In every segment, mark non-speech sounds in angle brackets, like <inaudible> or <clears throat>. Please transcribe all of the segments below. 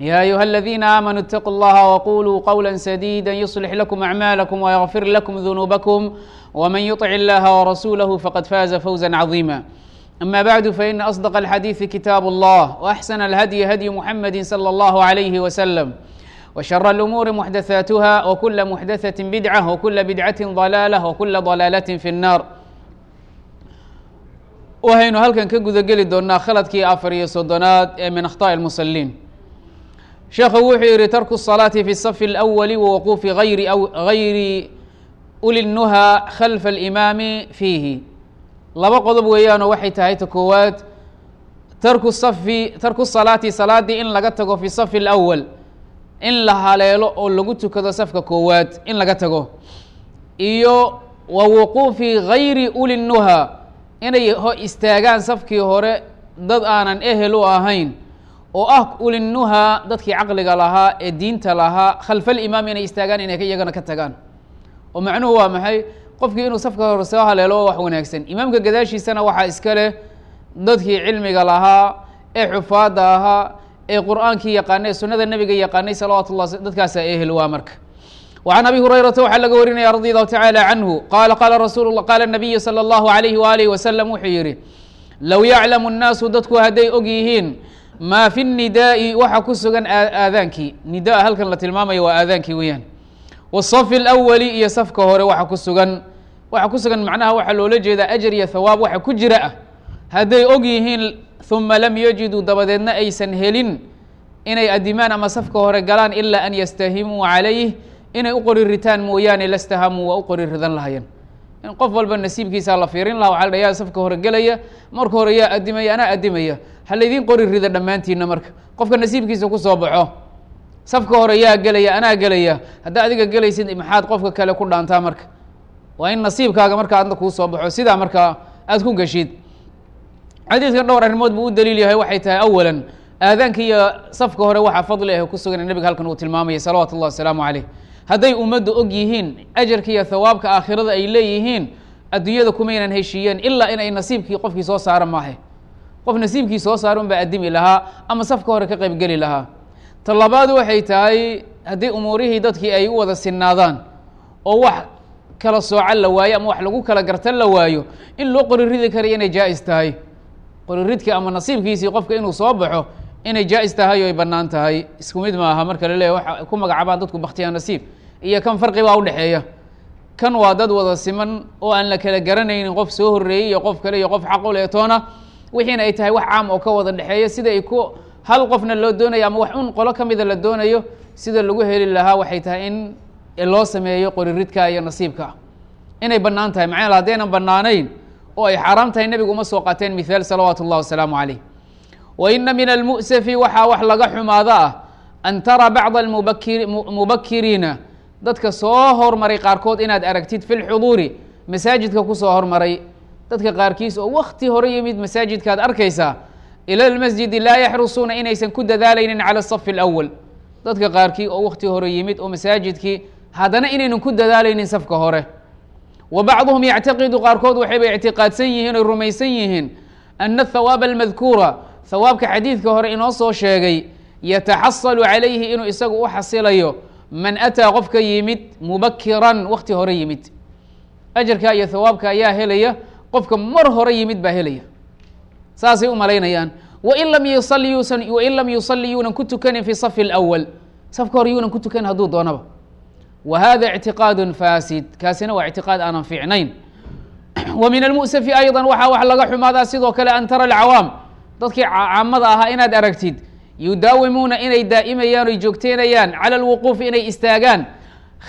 يا أيها الذين آمنوا اتقوا الله وقولوا قولا سديدا يصلح لكم أعمالكم ويغفر لكم ذنوبكم ومن يطع الله ورسوله فقد فاز فوزا عظيما أما بعد فإن أصدق الحديث كتاب الله وأحسن الهدي هدي محمد صلى الله عليه وسلم وشر الأمور محدثاتها وكل محدثة بدعة وكل بدعة ضلالة وكل ضلالة في النار وهينو هلكن كجوذ جلد دونا خلطكي أفر يسودونات من أخطاء المصلين sheekhu wuxuu yihi tarku الصalaaةi fi الصف الأwli wwquufi ayri gayri uli الnuha khalfa الإimaami fiihi laba qodob weeyaanoo waxay tahay ta koowaad tarku safi tarku salaati salaadii in laga tago fi safi اlأwal in la haleelo oo lagu tukado safka koowaad in laga tago iyo wa wuquufi gayri uli nuha inay ho istaagaan safkii hore dad aanan ehel u ahayn oo ah ulinuha dadkii caqliga lahaa ee diinta lahaa khalfa alimaam inay istaagaan inay iyagana ka tagaan oo macnuhu waa maxay qofkii inuu safka hore soo haleelo wax wanaagsan imaamka gadaashiisana waxaa iska leh dadkii cilmiga lahaa ee xufaadda ahaa ee qur-aankii yaqaanay ee sunnada nebiga yaqaanay salawatu llah dadkaasaa ehel waa marka وعن أbي هuريرaةa waxaa laga warinaya رضي الله تعالى عنه qال qال رsuل qال النبي صلى الله عليه وآله وسلم wuxuu yihi low yعلم الناasu dadku hadday og yihiin ma في النداءi waxa ku sugan aadaankii nida halkan la tilmaamaya waa aadaankii weeyaan والصف الأwli iyo safka hore waxa ku sugan waxa ku sugan macnaha waxaa loola jeedaa أجر iyo ثawaab waxa ku jira ah hadday og yihiin ثuma lam yجiduu dabadeedna aysan helin inay adimaan ama safka hore galaan ilaa an ystahimuu عalayh inay u qori ritaan mooyaane lastahamuu waa u qori ridan lahayeen in qof walba nasiibkiisaa la fiirin laha waxa la yaa safka hore gelaya marka hore yaa adimaya anaa adimaya ha laydiin qori rida dhammaantiina marka. Qofka nasiibkiisa ku soo baxo safka hore yaa gelaya anaa gelaya. Haddaa adiga gelaysid maxaad qofka kale ku dhaantaa marka? Waa in nasiibkaaga marka adna kuu soo baxo. Sidaa markaa aada ku geshid xadiidkan dhowr arrimood buu u daliil yahay waxay tahay awalan. Aadaanka iyo safka hore waxaa fadli ah ku sugan nebiga halkan uu tilmaamaya salawaatu اllah wasalaamu caleyh hadday ummaddu og yihiin ajarka iyo hawaabka aakhirada ay leeyihiin adduunyada kumaynan heshiiyeen ilaa inay nasiibkii qofkii soo saara maahe. Qof nasiibkii soo saara un baa adimi lahaa ama safka hore ka qaybgeli lahaa. Ta waxay tahay haddii umuurihii dadkii ay u wada sinaadaan oo wax kala soocan la waayo ama wax lagu kala gartan la waayo in loo qori ridi karayo inay jaa-is tahay. Qoriridkii ama nasiibkiisii qofka inuu soo baxo inay jaa-is tahay oo bannaan tahay. Isku mid maaha marka la waxa ku magacaabaan dadku baktiya nasiib iyo kan farqi baa udhexeeya kan waa dad wada siman oo aan la kala garanaynin qof soo horreeyey iyo qof kale iyo qof xaq u leetoona wixiina ay tahay wax caam oo ka wada dhexeeya sida ay ku hal qofna loo doonayo ama wax un qolo ka mida la doonayo sida lagu heli lahaa waxay tahay in loo sameeyo qoriridka iyo nasiibka. Inay bannaan tahay macnaa haddaynan bannaanayn oo ay xaaraam tahay nebigu uma soo qaateen mithaal salawaatu اllah wasalaamu caleyh wa ina min almu'safi waxaa wax laga xumaado ah an tara bacda mubakir mubakiriina dadka soo hormaray qaarkood inaad aragtid fi lxuduuri masaajidka ku soo hormaray. Dadka qaarkiis oo wakti hore yimid masaajidkaad arkaysaa ila lmasjidi laa yaxrusuuna inaysan ku dadaalaynin cala asafi اlأwal dadka qaarkii oo wakti hore yimid oo masaajidkii haddana inaynan ku dadaalaynin safka hore. Wa bacduhum yactaqidu qaarkood waxayba ictiqaadsan yihiin oy rumaysan yihiin ana ahawaaba almadkuura hawaabka xadiidka hore inoo soo sheegay yataxasalu calayhi inuu isagu u xasilayo man ataa qofka yimid mubakiran wakti hore yimid ajarka iyo hawaabka ayaa helaya qofka mar hore yimid baa helaya saasay u malaynayaan wain lam yusali yuusan wain lam yusali yuunan ku tukanin fi safi اlأwal safka hore yuunan ku tukanin hadduu doonaba wa hada ictiqaad fasid kaasina waa ictiqaad aanan fiicnayn <clears throat> wa min almu'safi ayضa waxaa wax laga xumaadaa sidoo kale an tara alcawaam dadkii caamada ahaa inaad aragtid yudaawimuuna inay daa'imayaan oy joogteynayaan cala alwuquufi inay istaagaan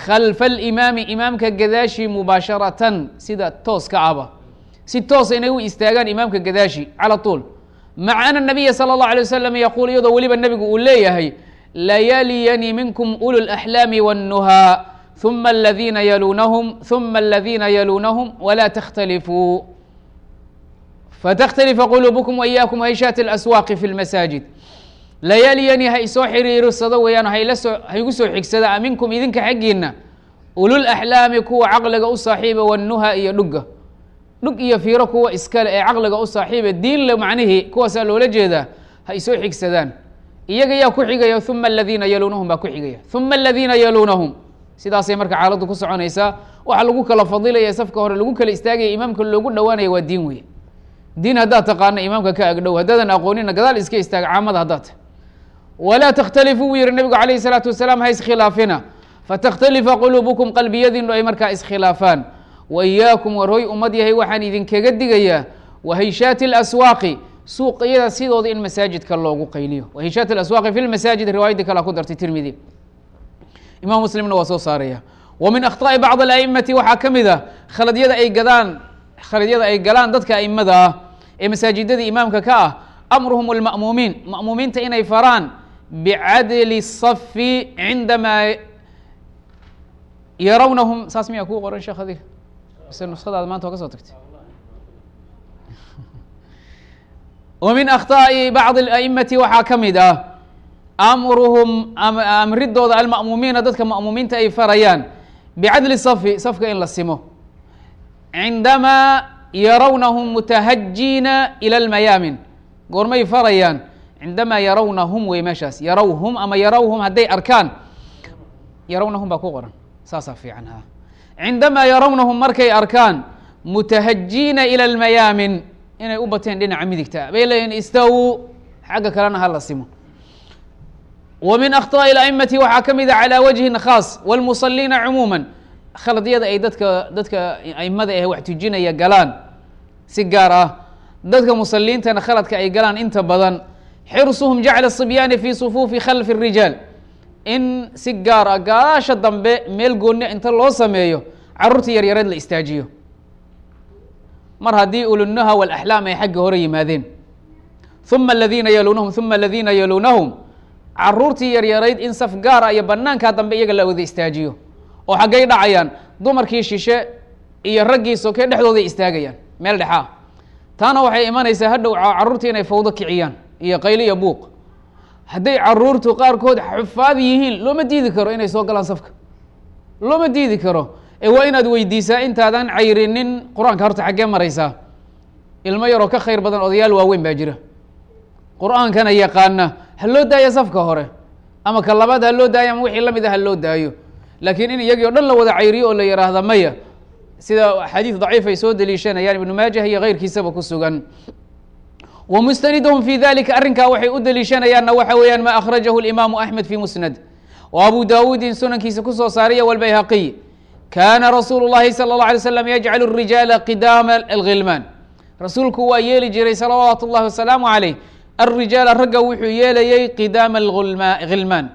khalfa alimaami imaamka gadaashii mubaasharatan sida tooska ahba. Si toosa inay u istaagaan imaamka gadaashi cala tuul. Maca ana nabiya sala allahu alay wasalam yaquul iyadoo weliba nebigu uu leeyahay layaliyani minkum ulu laxlaami wannuhaa uma aladiina yaluunahum uma aladiina yaluunahum walaa takhtalifuu fatakhtalifa quluubukum wa iyaakum alaswaaqi fi lmasaajid layaliyani ha isoo xiriirsado weeyaan hayla soo haygu soo xigsada aminkum idinka xaggiina ulul axlaami kuwa caqliga u saaxiiba wanuha iyo dhugga. Dhug iyo fiiro kuwa iskale ee caqliga u saaxiiba diin le macnihii kuwaasaa loola jeedaa ha isoo xigsadaan. Iyaga yaa ku xigaya uma aladiina yaluunahum baa ku xigaya. Uma aladiina yaluunahum. Sidaasay marka xaaladdu ku soconaysaa waxaa lagu kala fadilaya safka hore lagu kala istaagaya imaamka loogu dhowaanaya waa diin weeye diin haddaad taqaana imaamka ka agdhow haddaadan aqoonina gadaal iska istaaga caamada haddaad ta walaa takhtalifuu buu yihi nabigu calayh isalaatu wasalaam ha iskhilaafina fatakhtalifa quluubukum qalbiyadiinu ay markaa iskhilaafaan wa iyaakum warhoy ummad yahay waxaan idinkaga digayaa wahayshaati اlaswaaqi suuqyada sidooda in masaajidka loogu qayliyo wahayshaat aswaaqi fi lmasaajid riwaayadii kalea ku dartay tirmidi imaam muslimna waa soo saaraya wa min akhطaءi bacd اla'imati waxaa ka mid a khaladyada ay gadaan khaladyada ay galaan dadka aimada ah ee masaajidadii imaamka ka ah amruhum اlma'muumiin ma'muumiinta inay faraan bicadli safi cindamaa yarawnahum saas miyaa kuu qoran sheekh adiga mise nuskhadaada maanta waa ka soo tagtay. <laughs> Wa min akhtaa'i bacdi ala'immati waxaa ka mid ah amruhum amridooda alma'muumiina dadka ma'muumiinta ay farayaan. Bicadli safi safka in la simo. Cindamaa yarawnahum mutahajiina ila lmayaamin goormay farayaan cindamaa yarawnahum wey meeshaas yarawhum ama yarawhum hadday arkaan yarawnahum baa ku qoran saasaa fiican ha cindamaa yarawnahum markay arkaan mutahajiina ilى اlmayaamin inay u bateen dhinaca midigta bay leeyihin istawu xagga kalena ha la simo wa min akhطaءi اla'imati waxaa ka mida calى wajhin khaas wاlmusaliina cumuuma khaladyada ay dadka dadka aimada ah wax tujinaya galaan si gaar ah dadka musaliintana khaladka ay galaan inta badan xirsuhum jacla sibyaani fi sufuufi khalfi الrijaal in si gaar ah gaasha dambe meel goonni inta loo sameeyo carruurta yaryareed la istaajiyo mar haddii ulunaha walaxlaam ay xagga hore yimaadeen uma aladiina yaluunahum uma aladiina yaluunahum caruurtii yaryarayd in saf gaara iyo banaankaa dambe iyaga la wada istaajiyo oo xaggay dhacayaan dumarkii shishe iyo raggii soke dhexdooday istaagayaan meel dhexaa taana waxay imanaysaa hadhow caruurtii inay fawdo kiciyaan iyo qaylo iyo buuq. Hadday caruurtu qaarkood xufaad yihiin looma diidi karo inay soo galaan safka? Looma diidi karo? Ee waa inaad weydiisaa intaadan cayrinin? Qur'aanka horta xaggee maraysaa. Ilmo yaroo ka khayr badan odayaal waaweyn baa jira. Qur'aankana yaqaana ha loo daaya safka hore? Ama ka labaad ha loo daayo ama wixii la mid a ha loo daayo? Laakiin in iyagii o dhan la wada cayriyo oo la yidhaahda maya sida xadiid daciif ay soo deliishanayaan ibnu maajah iyo keyrkiisaba ku sugan wa mustanidahum fi dalika arrinkaa waxay u deliishanayaanna waxa weeyaan ma akhrajahu imaamu axmed fi musnad wa abu daawuudin sunankiisa kusoo saariya walbayhaqiy kaana rasuulu llahi salى اlه alay slam yajcalu الrijaala qidaama alghilmaan rasuulku waa yeeli jiray salawaatu اllahi wasalaamu calayh alrijaala ragga wuxuu yeelayey qidaama alghilmaan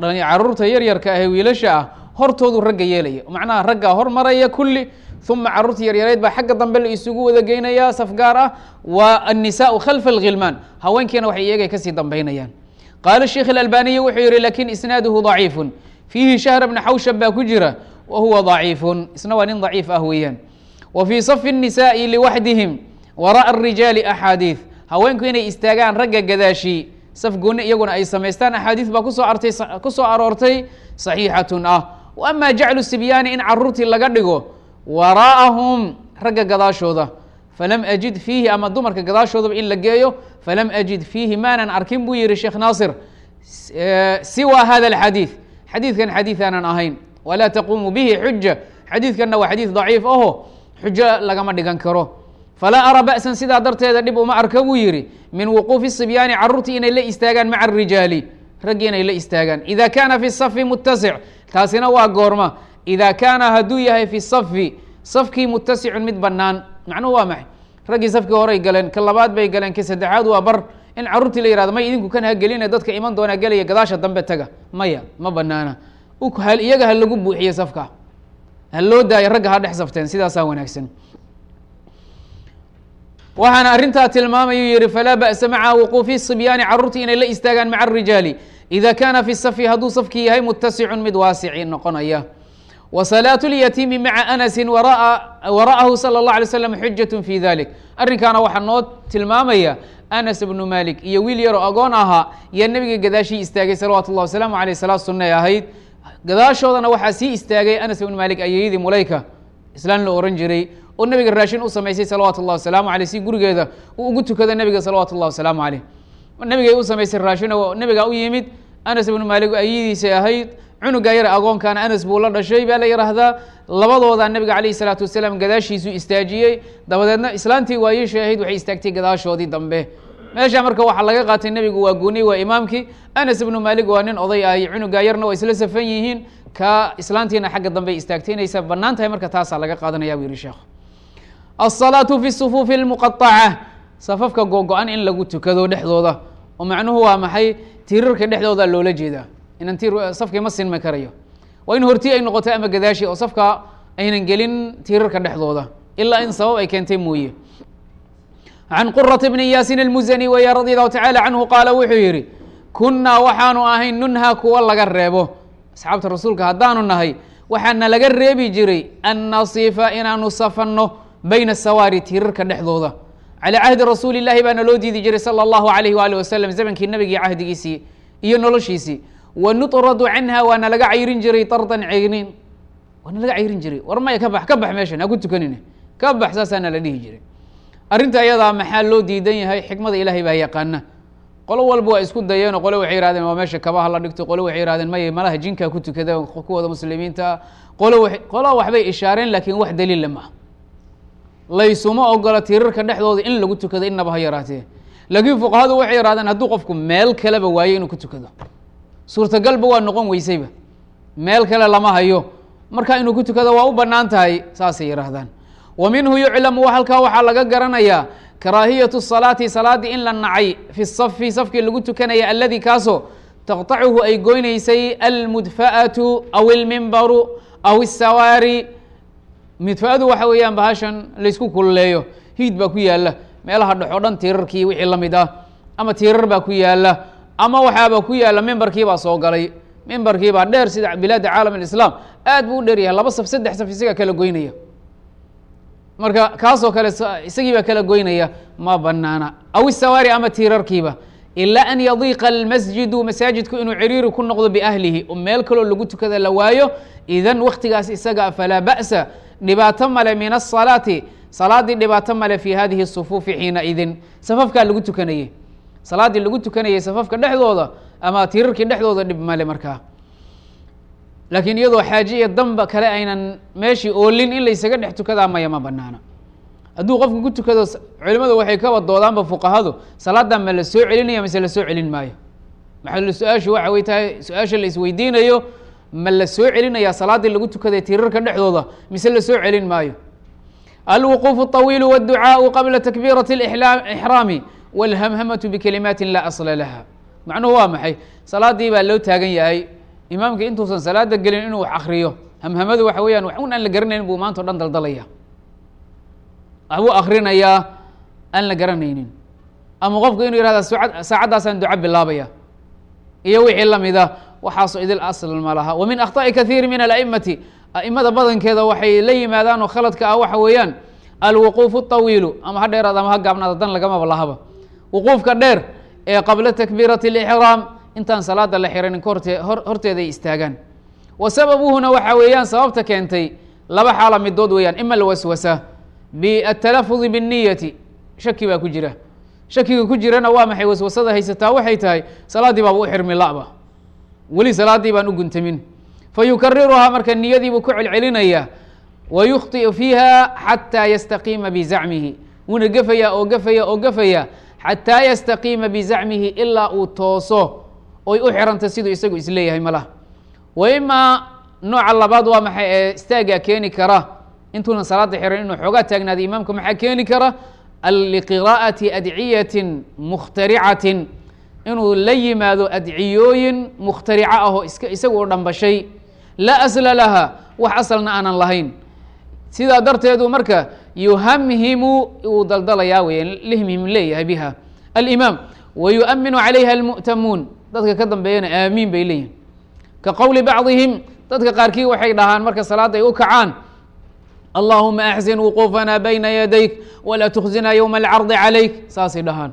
caruurta yaryarka ahee wiilasha ah hortoodu ragga yeelaya macnaha raggaa hormaraya kulli uma caruurta yaryareed baa xagga dambe la isugu wada geynaya saf gaar ah wa annisaau khalfa alghilmaan haweenkiina waxay iyagay kasii dambeynayaan qaala sheikh alalbaniyi wuxuu yihi lakin isnaaduhu daciifun fiihi shahr bna xawshab baa ku jira wa huwa daciifun isna waa nin daciif ah weeyaan wa fii safi الnisaءi liwaxdihim wara'a الrijaali axaadiid haweenku inay istaagaan ragga gadaashii saf gooni iyaguna ay samaystaan axaadiid baa kusoo artay kusoo aroortay saxiixatun ah wa ama jaclu sibyaani in caruurtii laga dhigo waraa'ahum ragga gadaashooda. Falam ajid fiihi ama dumarka gadaashoodaba in la geeyo falam ajid fiihi maanan arkin buu yihi sheekh naasir. Siwa hada alxadiid. Xadiidkan xadiid aanan ahayn. Walaa taquumu bihi xuja xadiidkanna waa xadiid daciif aho xujo lagama dhigan karo. Falaa ara ba'san sidaa darteeda dhib uma arka buu yihi min wuquufi sibyaani caruurtii inay la istaagaan maca arijaali raggii inay la istaagaan. Ida kaana fi safi mutasic taasina waa goorma ida kaana hadduu yahay fi safi safkii mutasicun mid banaan macnuhu waa maxay raggii safkii horay galeen ka labaad bay galeen ka saddexaad waa bar in caruurtii la yihahdo may idinku kan hageline dadka iman doonaa gelaya gadaasha dambe taga maya ma banaana iyaga ha lagu buuxiye safka ha loo daayo ragga ha dhex safteen sidaasaa wanaagsan waxaana arrintaa tilmaamayuu yihi falaa ba'sa maca wuquufi sibyaani caruurtii inay la istaagaan maca arijaali ida kaana fi safi hadduu safkii yahay mutasicun mid waasici noqonaya wa salaatu اlyatiimi maca anasi wara'ahu salى اllah alay slam xujat fi dalik arrinkaana waxaa noo tilmaamaya anas bnu malik iyo wiil yaroo agoon ahaa yaa nebiga gadaashii istaagay salawatu llah wasalaamu aleyh salaad sunnay ahayd gadaashoodana waxaa sii istaagay anas ibnu malik ayayadii mulayka islaan la ohan jiray oo nebiga raashin u samaysay salawaatu اllah wasalaamu aleyh si gurigeeda uu ugu tukada nebiga salawaatu اllah wasalaamu aleyh nebigay u samaysay raashin oo nebigaa u yimid anas ibnu malik ayadiisay ahayd cunuga yar agoonkaana anas buu la dhashay baa la yidhaahdaa labadooda nebiga calayh isalaatu wasalaam gadaashiisuu istaajiyey. Dabadeedna islaantii waayeshay ahayd waxay istaagtay gadaashoodii dambe. Meesha marka waxaa laga qaatay nebigu waa gooniy waa imaamkii. Anas ibnu malik waa nin oday ahy cunuga yarna waa isla safan yihiin. Ka islaantiina xagga dambe istaagtay inaysa bannaan tahay marka taasaa laga qaadanaya buu yihi sheekh. Asalaatu fi sufuufi اlmuqaaca safafka gogo-an in lagu tukado dhexdooda. Oo macnuhu waa maxay? Tiirarka dhexdooda loola jeedaa inan tiir safkii ma sinmi karayo waa in hortii ay noqotay ama gadaashi oo safka aynan gelin tiirarka dhexdooda ilaa in sabab ay keentay mooye can qurata bni yaasin almuzani weeye radi allahu tacala canhu qaala wuxuu yihi kunnaa waxaanu ahayn nunha kuwa laga reebo asxaabta rasuulka haddaanu nahay waxaana laga reebi jiray an nasifa inaanu safanno bayna sawaari tiirarka dhexdooda calى cahdi rasuuli اlahi baana loo diidi jiray salى اllahu alayh wali wasalam zamankii nabigii cahdigiisii iyo noloshiisii wanuطradu canha waana laga cayrin jiray tardan ceyrin waana laga cayrin jiray war maya ka bax ka bax meeshan ha ku tukanin ka bax saasaana la dhihi jiray arrinta ayadaa maxaa loo diidan yahay xikmada ilaahay baa yaqaana qolo walba waa isku dayeenoo qole waxay yihahdeen waa meesha kabaha la dhigto qole waxay yihahdeen maya malaha jinkaa ku tukada kuwooda muslimiinta qole wa qola waxbay ishaareen laakiin wax daliilla maaha laysuma ogola tiirarka dhexdooda in lagu tukado inaba ha yaraatee laakiin fuqahadu waxay yihahdeen hadduu qofku meel kaleba waayo inuu ku tukado suurtagalba waa noqon weysayba. Meel kale lama hayo. Marka inuu ku tukado waa u bannaan tahay saasay yihaahdaan wa minhu yuclamu halkaa waxaa laga garanayaa karaahiyatu salaati salaadii in la nacay fi safi safkii lagu tukanaya aladi kaasoo taqطacuhu ay goynaysay almudfa'atu aw ilmimbaru aw isawaari midfa-adu waxa weeyaan bahashan laysku kululeeyo. Hiid baa ku yaalla meelaha dhexo dhan tiirarkii wixii la mid ah ama tiirar baa ku yaalla ama waxaaba ku yaalla mimbarkii baa soo galay. Mimbarkii baa dheer sida bilaada caalam alislaam. Aad buu u dheer yahay. Laba saf saddex saf isagaa kala goynaya. Marka kaasoo kale isagii baa kala goynaya. Ma banaana aw isawaari ama tiirarkiiba. Ilaa an yadiiqa almasjidu masaajidku inuu ciriiri ku noqdo biahlihi. Oo meel kaloo lagu tukada la waayo. Idan waktigaas isaga falaa ba'sa. Dhibaato male min asalaati salaaddii dhibaato male fi hadihi sufuufi xiina idin. Safafkaa lagu tukanayey salaaddii lagu tukanayay safafka dhexdooda ama tiirarkii dhexdooda dhib male markaa. Laakiin iyadoo xaaje iyo danba kale aynan meeshii oolin in laysaga dhex tukadaa maya ma banaana hadduu qofku ku tukado culimada waxay kaba doodaanba fuqahadu salaadan ma la soo celinaya mise la soo celin maayo? Maxalu su'aashu waxa way tahay su'aasha la ma la soo celinayaa salaaddii lagu tukaday tiirarka dhexdooda mise la soo celin maayo? Alwuquufu awiilu wاdducaau qabla takbiirati اxraami wاlhamhamatu bikalimaati laa asla laha macnuhu waa maxay salaaddii baa loo taagan yahay imaamka intuusan salaada gelin inuu wax akriyo hamhamadu waxa weyaan wax un aan la garanayn buu maanta o dhan daldalaya waxbuu akrinayaa aan la garanaynin ama qofku inuu yihahda sa saacaddaasaan duco bilaabaya iyo wixii lamida waxaasoo idil asl ma laha wa min akhطaءi kahiiri min ala'imati a'imada badankeeda waxay la yimaadaan oo khaladka ah waxa weeyaan alwuquufu الطawiilu ama ha dheeraad ama ha gaabnaada dan lagamaba lahaba wuquufka dheer ee qabla takbiirati اlixraam intaan salaada la xiranin horte horteeda istaagaan. Wa sababuhuna waxa weeyaan sababta keentay laba xaala midood weeyaan ima alwaswasa biatalafudi binniyati shaki baa ku jira. Shakiga ku jirana waa maxay? Waswasada haysataa waxay tahay salaaddii baaba u xirmi laba. Weli salaaddii baan u guntamin. Fa yukariruhaa marka niyadiibuu ku celcelinaya wa yukhطi'u fiiha xataa yastaqiima bizacmihi wuuna gefaya oo gefaya oo gefaya xataa yastaqiima bizacmihi ilaa uu tooso oy u xiranta siduu isagu is leeyahay malaha. Wa imaa nooca labaad waa maxay ee istaagaa keeni kara intuunan salaada xiran inuu xoogaa taagnaada imaamka maxaa keeni kara? Liqiraa'ati adciyatin mukhtaricatin inuu la yimaado adciyooyin mukhtarico ah oo iska isagu u dhambashay. Laa asla laha wax asalna aanan lahayn. Sidaa darteedu marka yuhamhimu uu daldalayaa weya lihmhim leeyahay biha. Alimaam wa yu'minu calayha almu'tamuun. Dadka ka dambeeyana aamiin bay leeyihiin ka qowli bacdihim dadka qaarkii waxay dhahaan marka salaadda ay u kacaan allahuma axsin wuquufana bayna yadayk walaa tukhzina yowma alcardi calayk. Saasay dhahaan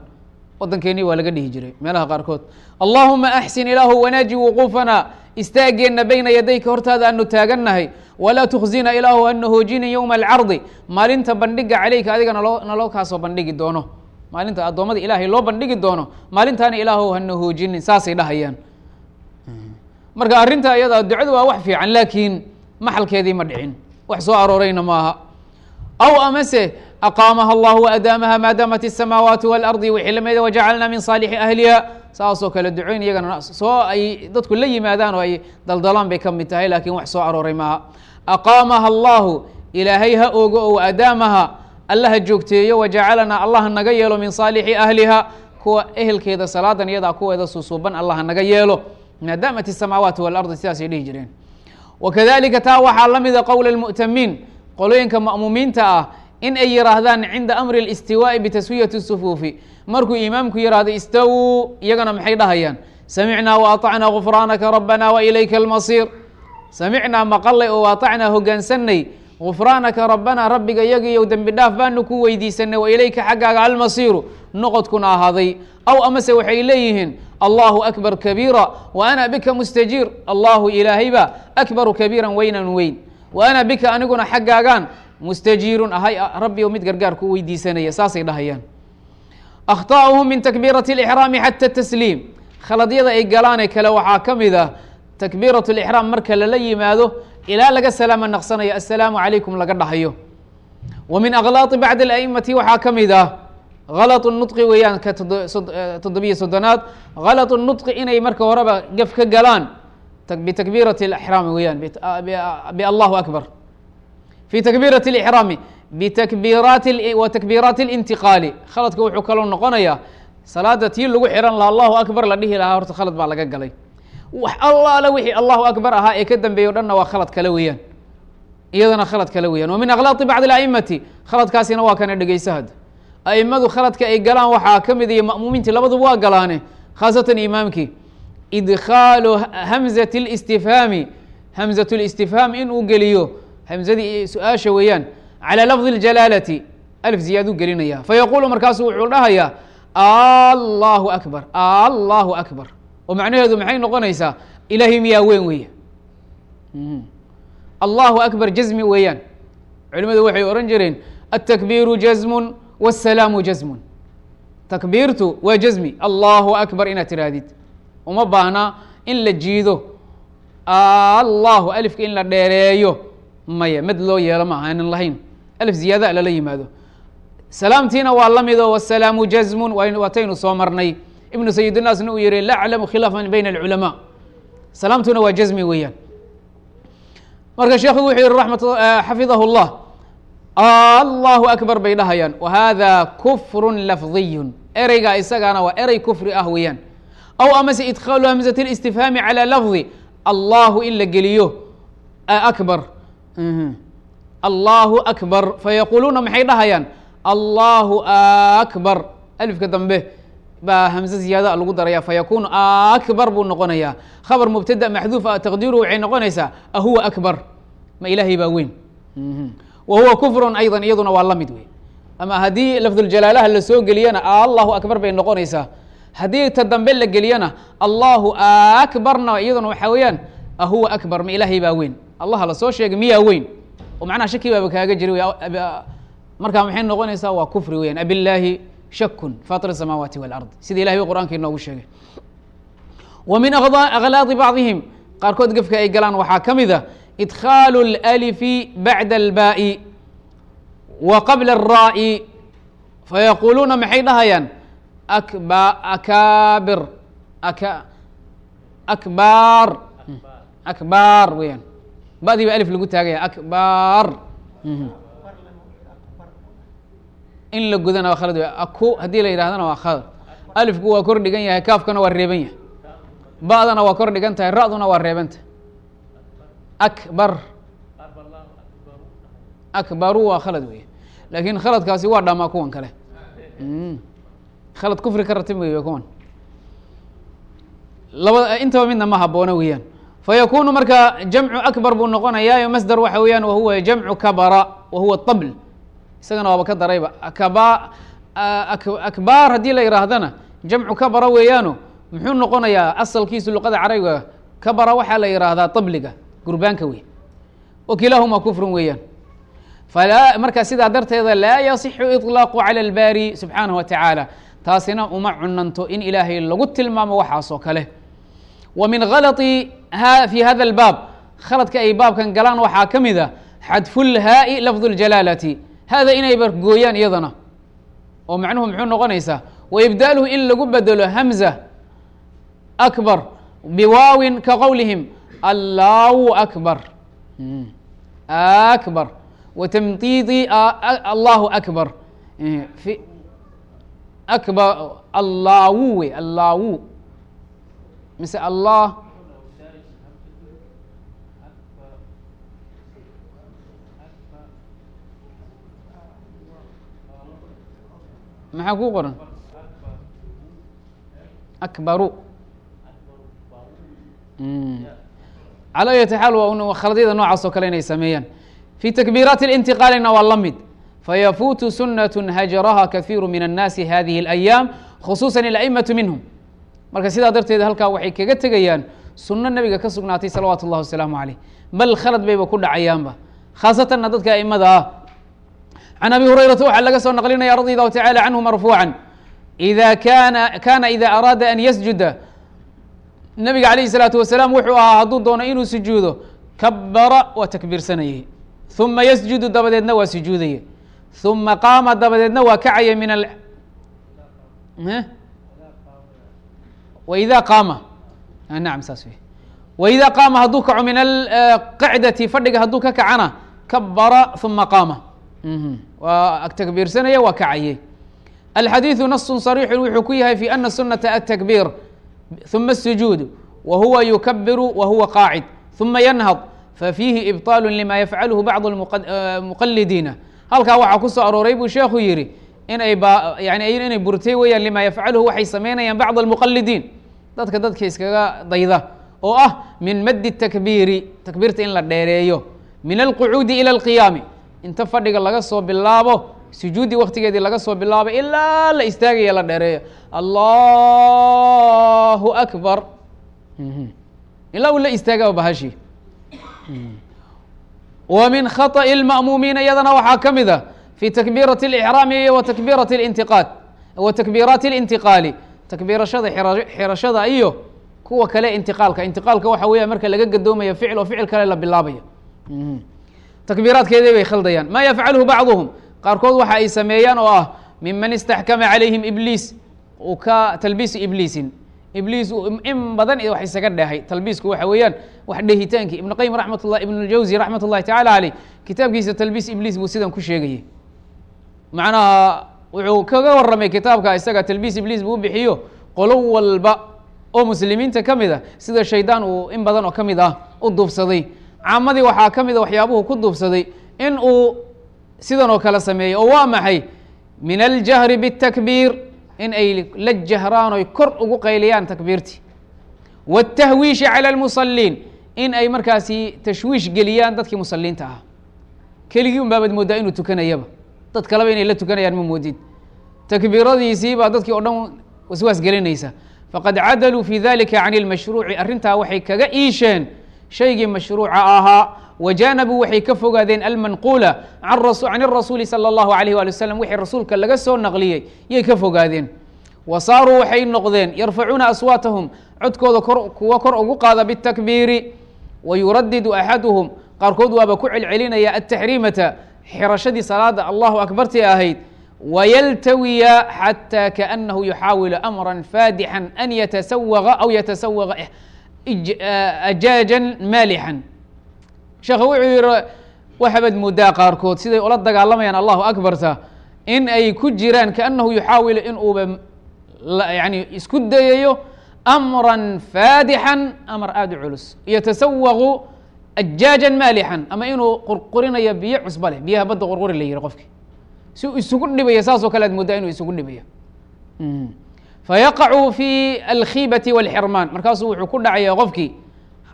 waddankeennii waa laga dhihi jiray. Meelaha qaarkood allahuma axsin ilaahu wanaaji wuquufana. Istaageenna bayna yadayka hortaada aanu taagannahay. Walaa tukhzina ilaahu hana hoojinin yowma alcardi. Maalinta bandhiga calayka adiga naloo naloo kaasoo bandhigi doono. Maalinta addoommada ilaahay loo bandhigi doono maalintaana ilaahu hana hoojinin saasay dhahayaan. Marka arrinta iyada ducadu waa wax fiican laakiin maxalkeedii ma dhicin. Wax soo aroorayna maaha. Aw amase aqaamaha allah waadaamaha maa daamat الsamaawaati wاlardi wixii lamida wajacalna min saalixi ahliha saasoo kale ducoyn iyagana soo ay dadku la yimaadaan oo ay daldalaan bay ka mid tahay lakiin wax soo arooray maaha aqaamaha allahu ilaahay ha ogo o adaamaha allaha joogteeyo wajacalana allah naga yeelo min saalixi ahliha kuwa ehelkeeda salaadan iyadaa kuweeda suusuuban allah naga yeelo maa daamat الsamaawaati wاlardi sidaasay dhihi jireen wakadalika taa waxaa la mida qowl اlmu'tamiin qolooyinka ma'muumiinta ah in ay yihaahdaan cinda amri اlistiwaaءi bitaswiyati الsufuufi markuu imaamku yihahdo istawuu iyagana maxay dhahayaan samicnaa waatacnaa gufraanaka rabbana wailayka almasiir samicnaa maqalay oo waatacnaa hogaansanay gufraanaka rabbana rabbiga iyagiiyo dembi dhaaf baanu ku weydiisanay wailayka xaggaaga almasiiru noqodkuna ahaaday aw amase waxay leeyihiin allahu akbar kabiira wa ana bika mustajiir allahu ilaahayba akbaru kabiiran weynan weyn wa ana bika aniguna xaggaagaan mustajiirun ahay rabbi o mid gargaar ku weydiisanaya saasay dhahayaan akhطa'uhum min takbiirati اlixraami xata tasliim khaladyada ay galaane kale waxaa ka mid ah takbiirat اlixraam marka lala yimaado ilaa laga salaama naqsanayo assalaamu calaykum laga dhahayo wa min aklaaqi bacd اla'imati waxaa ka mid ah galط nudqi weeyaan ka toddobiyo soddonaad galط nudqi inay marka horeba gaf ka galaan bitakbiirati اlixraami weeyaan ballahu akbar fi takbiirati اlixraami bitakbiiraati wa takbiiraati اlintiqaali khaladka wuxuu kaloo noqonayaa salaada tii lagu xihan laha allahu akbar la dhihi lahaa horta khalad baa laga galay wax allaale wixii allahu akbar ahaa ee ka dambeeya o dhanna waa khalad kale weeyaan iyadana khalad kale weeyaan wa min aklaaqi bacd اla'imati khaladkaasina waa kana dhegeysa hadda aimadu khaladka ay galaan waxaa ka mid iyo ma'muumiintii labaduba waa galaane khaasatan imaamkii idkhaalu hamzati اlistifhaami hamzat اlistifhaam inuu geliyo hamzadii su-aasha weeyaan calى lafdi اljalaalati alf ziyaaduu gelinaya fayaquulu markaasu wuxuu dhahayaa allahu akbar allahu akbar oo macnaheedu maxay noqonaysaa ilaahay miyaa weyn weya allahu akbar jazmi weeyaan culimadu waxay ohan jireen atakbiiru jazmun wاsalaamu jazmun takbiirtu waa jazmi allahu akbar inaad tihaahdid uma baahna in la jiido allahu alifka in la dheereeyo maya mad loo yeelo ma ahaanan lahayn. Alif ziyaada lala yimaado. Salaamtiina waa la mido wsalaamu jazmun waataynu soo marnay. Ibnu sayidinaasna uu yihi la aclamu khilaafan bayna alculamaa salaamtuna waa jazmi weeyaan. Marka sheekhu wuxuu yihi ramat xafidahu llah allahu akbar bay dhahayaan. Wa hada kufru lafdiyu ereyga isagaana waa erey kufri ah weeyaan. Aw amase idkhaalu hamzat اlistifhaami calى lafdi allahu in la geliyo. Akbar allahu akbar. Fayaquuluuna maxay dhahayaan? Allahu akbar. Alifka dambe baa hamze ziyaada lagu daraya fayakunu akbar buu noqonayaa. Khabar mubtada maxduuf ah taqdiiru waxay noqonaysaa ahuwa akbar. Ma ilaahay baa weyn. Wa huwa kufrun aydan iyaduna waa la mid wey ama haddii lafduljalaalaha la soo geliyana allahu akbar bay noqonaysaa. Haddii ta dambe la geliyana allahu akbarna iyaduna waxaa weeyaan ahuwa akbar. Ma ilaahay baa weyn allaha lasoo sheegay miyaa weyn oo macnaha shaki baaba kaaga jira markaa maxay noqonaysaa waa kufri weyan abilaahi shakun fatir الsamaawaati wاlard sida ilahay ba qur'anka inoogu sheegay wa min aklaadi bacdihim qaarkood gefka ay galaan waxaa ka mid a idkhaalu اlأlifi bacda اlbaai wa qabla الraa'i fayaquuluuna maxay dhahayaan akba akaabir aka akbaar akbaar weeyaan badii ba alif lagu taagaya akbaar in la gudana waa khalad aku haddii la yidhahdana waa khalad. Alifku waa kor dhigan yahay kaafkana waa reeban yahay. Ba'dana waa kor dhigan tahay ra'duna waa reebanta akbar. Akbaru waa khalad wey laakiin khaladkaasi waa dhamaa kuwan kale. Khalad kufri ka ratib wey kuwan. Laba intaba midna ma haboona weeyaan fayakunu marka jamcu akbar buu noqonayaa masder waxa weeyaan wahuwa jamcu kabara wahuwa طabl isagana waaba ka darayba akba akbaar haddii la yihaahdana jamcu kabara weeyaano muxuu noqonayaa asalkiisu luqada carabiga kabara waxaa la yihahdaa tabliga gurbaanka wey o kilaahuma kufrun weeyaan falaa marka sidaa darteeda laa yasixu iطlaaqu calى اlbaari subxaanaه wa tacaala taasina uma cunanto in ilaahay lagu tilmaamo waxaas oo kale wa min khalai fi hada albaab khaladka ay baabkan galaan waxaa ka mid a xadfulhaa'i lafdu ljalaalati hada inay bargooyaan iyadana oo macnuhu muxuu noqonaysaa wa ibdaaluhu in lagu bedelo hamza akbar biwaawin ka qowlihim allaahu akbar akbar wa tamdiidi allahu akbar akbar allaawu we allaawu mise allah maxaa kuu qoran akbaru calى ayati xaal waa khaldyada noocaas oo kale inay sameeyaan fi takbiiraati اlintiqaalina waa la mid fayafuutu sunaة hajaraha kahiiru min الnaasi hadihi اlayaam khusuusa اlأئmaةu minhum marka sidaa darteed halkaa waxay kaga tegayaan sunno nebiga ka sugnaatay salawaatu اllah wasalaamu calayh. Bal khalad bayba ku dhacayaanba. Khaasatanna dadka aimada ah. Can abi hurayrata waxaa laga soo naqlinaya radi allahu tacala canhu marfuucan. Ida kaana kana ida araada an yasjuda. Nebiga calayhi salaatu wasalaam wuxuu ahaa hadduu doono inuu sujuudo kabara waa takbiirsanayey. Uma yasjudu dabadeedna waa sujuudaye uma qaama dabadeedna waa kacaya min al eh? waida qaama nacam saas wey waida qaama hadduu kaco min alqacdati fadhiga hadduu ka kacana kabara uma qaama waa takbiirsanaya waa kacaye alxadiiثu nasu صarيixu wuxuu ku yahay fi ana sunata aلtakbir ثuma الsujuud wa huwa yukabiru wa huwa qaacid ثuma yanhad fafiihi ibطaalu lima yafcalhu bacض muqalidiina halkaa waxaa ku soo arooray buu sheekhu yihi inay yani inay burtay weyaan lima yafcaluhu waxay samaynayaan bacd almuqalidiin dadka dadka iskaga dayda. Oo ah min maddi takbiiri takbiirta in la dheereeyo. Min alqucuudi ila alqiyaami. Inta fadhiga laga soo bilaabo sujuudi waktigeedii laga soo bilaabo ilaa la istaagaya la dheereeyo. Allahu akbar. Mhm. Ilaa uu la istaagaa bahashi mhm. wa min khaطa'i lma'muumiin iyadana waxaa ka mid a fi takbiirati اlإxraami wa takbiirati اlintiqaad wa takbiiraati اlintiqaali takbiirashada xirashada iyo kuwa kale intiqaalka intiqaalka waxa weeya marka laga gadoomaya ficil oo ficil kale la bilaabayo takbiiraadkeedii bay khaldayaan ma yafcaluhu bacduhum qaarkood waxa ay sameeyaan oo ah miman istaxkama calayhim ibliis uu ka talbiisu ibliisin ibliis in badan wax isaga dheehay talbiisku waxa weeyaan wax dhehitaankii ibn qayim raxmat llah ibn jawzi raxmat ullahi tacala caleyh kitaabkiisa talbiis ibliis buu sidan ku sheegayay macnaha wuxuu kaga waramay kitaabka isaga talbiis ibliis buu bixiyo qolo walba oo muslimiinta ka mid a sida shaydaan uu in badan oo ka mid ah u duufsaday caamadii waxaa ka mid a waxyaabuhu ku duufsaday in uu sidan oo kale sameeyey oo waa maxay min aljahri bالtakbiir in ay la jahraan oy kor ugu qayliyaan takbiirtii wالtahwiishi calى اlmusaliin in ay markaasi tashwiish geliyaan dadkii musaliinta ahaa keligii un baabad moodaa inuu tukanayaba dad kaleba inay la tukanayaan ma moodid takbiiradiisii baa dadkii o dhan waswaas gelinaysa faqad cadaluu fi dalika can اlmashruuci arrintaa waxay kaga iisheen shaygii mashruuca ahaa wajaanabuu waxay ka fogaadeen almanquula can الrasuuli salى اllahu alayh wali waslm wixii rasuulka laga soo naqliyey yay ka fogaadeen wa saaruu waxay noqdeen yarfacuuna aswaatahum codkooda kor kuwa kor ugu qaada bitakbiiri wa yuradidu axaduhum qaarkood waaba ku celcelinaya ataxriimata xirashadii salaada allahu akbartii ahayd wayaltawiya xatى kaأnahu yuxaawilu amra faadixan an yatasawaga aw yatasawaga ajaajan maalixan. Sheekha wuxuu yihi waxabaad moodaa qaarkood siday ula dagaalamayaan allahu akbarta in ay ku jiraan kaanahu yuxaawilu in uuba yani isku dayayo amra faadixan amar aada u culus yatasawaqu ajaajan maalixan ama inuu qurqurinayo biyo cusba leh biyaha badda qurquri la yihi qofki si uu isugu dhibaya saasoo kale aad moodaa inuu isugu dhibaya fayaqacu fi alkhiibati wاlxirmaan markaasuu wuxuu ku dhacaya qofkii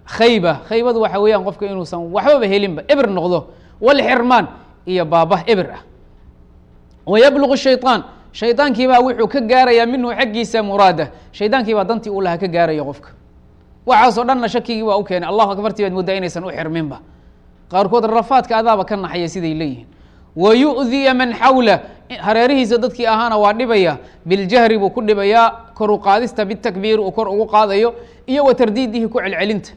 khayba khaybadu waxa weeyaan qofka inuusan waxbaba helinba eber noqdo walxirmaan iyo baabah eber ah wayablugu shayطaan shayطaankii baa wuxuu ka gaarayaa minhu xaggiisa muraada shaydaankii baa dantii uu lahaa ka gaaraya qofka waxaasoo dhanna shakigii baa u keenay. Allahu akbartii baad muddaa inaysan u xirminba. Qaarkood rafaadka adaaba ka naxaya siday leeyihiin. Wa man xawla hareerihiisa dadkii ahaana waa dhibaya. Biljahri buu ku dhibayaa kor u qaadista bitakbiir uu kor ugu qaadayo. Iyo wa ku celcelinta.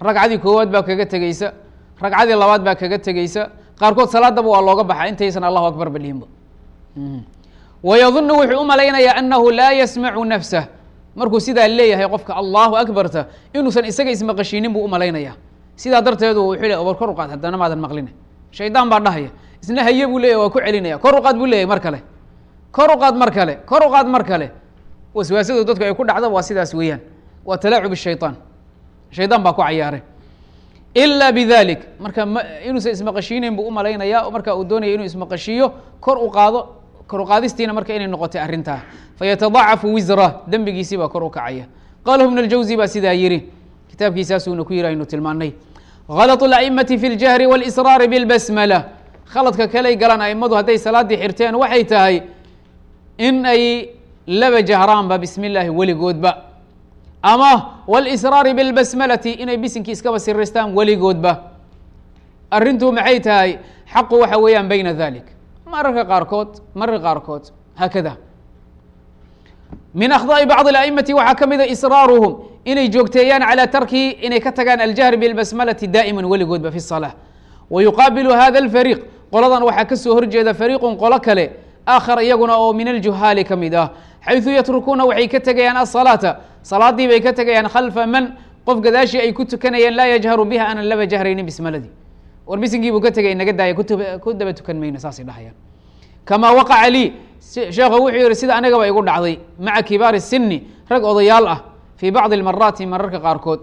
Ragcadii koowaad baa kaga tegeysa ragcadii labaad baa kaga tegeysa qaarkood salaadaba waa looga baxa intaysan allahu akbar badhihinba wayadunu wuxuu u malaynayaa anahu laa yasmacu nafsah markuu sidaa leeyahay qofka allahu akbarta inuusan isaga ismaqashiinin buu u malaynaya. Sidaa darteedu wuxuu le war kor u qaad haddana maadan maqline shaydaan baa dhahaya. Isna haye buu leeyahy waa ku celinaya. Kor u buu leeyahy mar kale. Kor u mar kale. Kor u mar kale. Waswaasadu dadku ay ku dhacda waa sidaas weeyaan. Waa talaacub shayطaan shaydaan baa ku cayaaray. Ila bidalik marka m inuusan ismaqashiinayn buu u malaynaya marka uu doonaya inuu ismaqashiiyo kor u kor u qaadistiina marka inay noqotay arrintaa fayatadacafu wisra dembigiisii baa kor u kacaya qalahu ibn اljawzi baa sidaa yihi kitaabkiisaasuuna ku yihi aynu tilmaanay غلط الأئمة في الجهر والإsrاar بالbsmلة khaladka kaley galaan aimadu hadday salaadii xirteen waxay tahay in ay laba jahraanba bismi اllaahi weligoodba ama wاlsraari bاlbasmalati inay bisinkii iskaba siraystaan weligoodba arrintu maxay tahay xaqu waxa weeyaan bayna dalik mararka qaarkood mararka qaarkood haakada. Min akhdaa'i bacdi aa'imati waxaa ka mida ah israaruhum inay joogteeyaan calى tarkihi inay ka tagaan aljahri bilbasmalati daa'ima weligoodba fi salaa wayuqaabilu hada alfariiq qoladan waxaa ka soo horjeeda fariiqun qolo kale aakhar iyaguna oo min aljuhaali ka mid ah. Xayثu yatrukuuna waxay ka tegayaan asalaata salaadii bay ka tegayaan khalfa man qof gadaashii ay ku tukanayeen laa yajharu biha aanan laba jahraynin bismaladi war bisinkii buu ka tegay naga daaya ku daba tukan mayno saasay dhahayaan kamaa waqaca lii sheekhu wuxuu yihi sida anigaba igu dhacday maca kibaari sini rag odayaal ah fii bacdi اlmaraati mararka qaarkood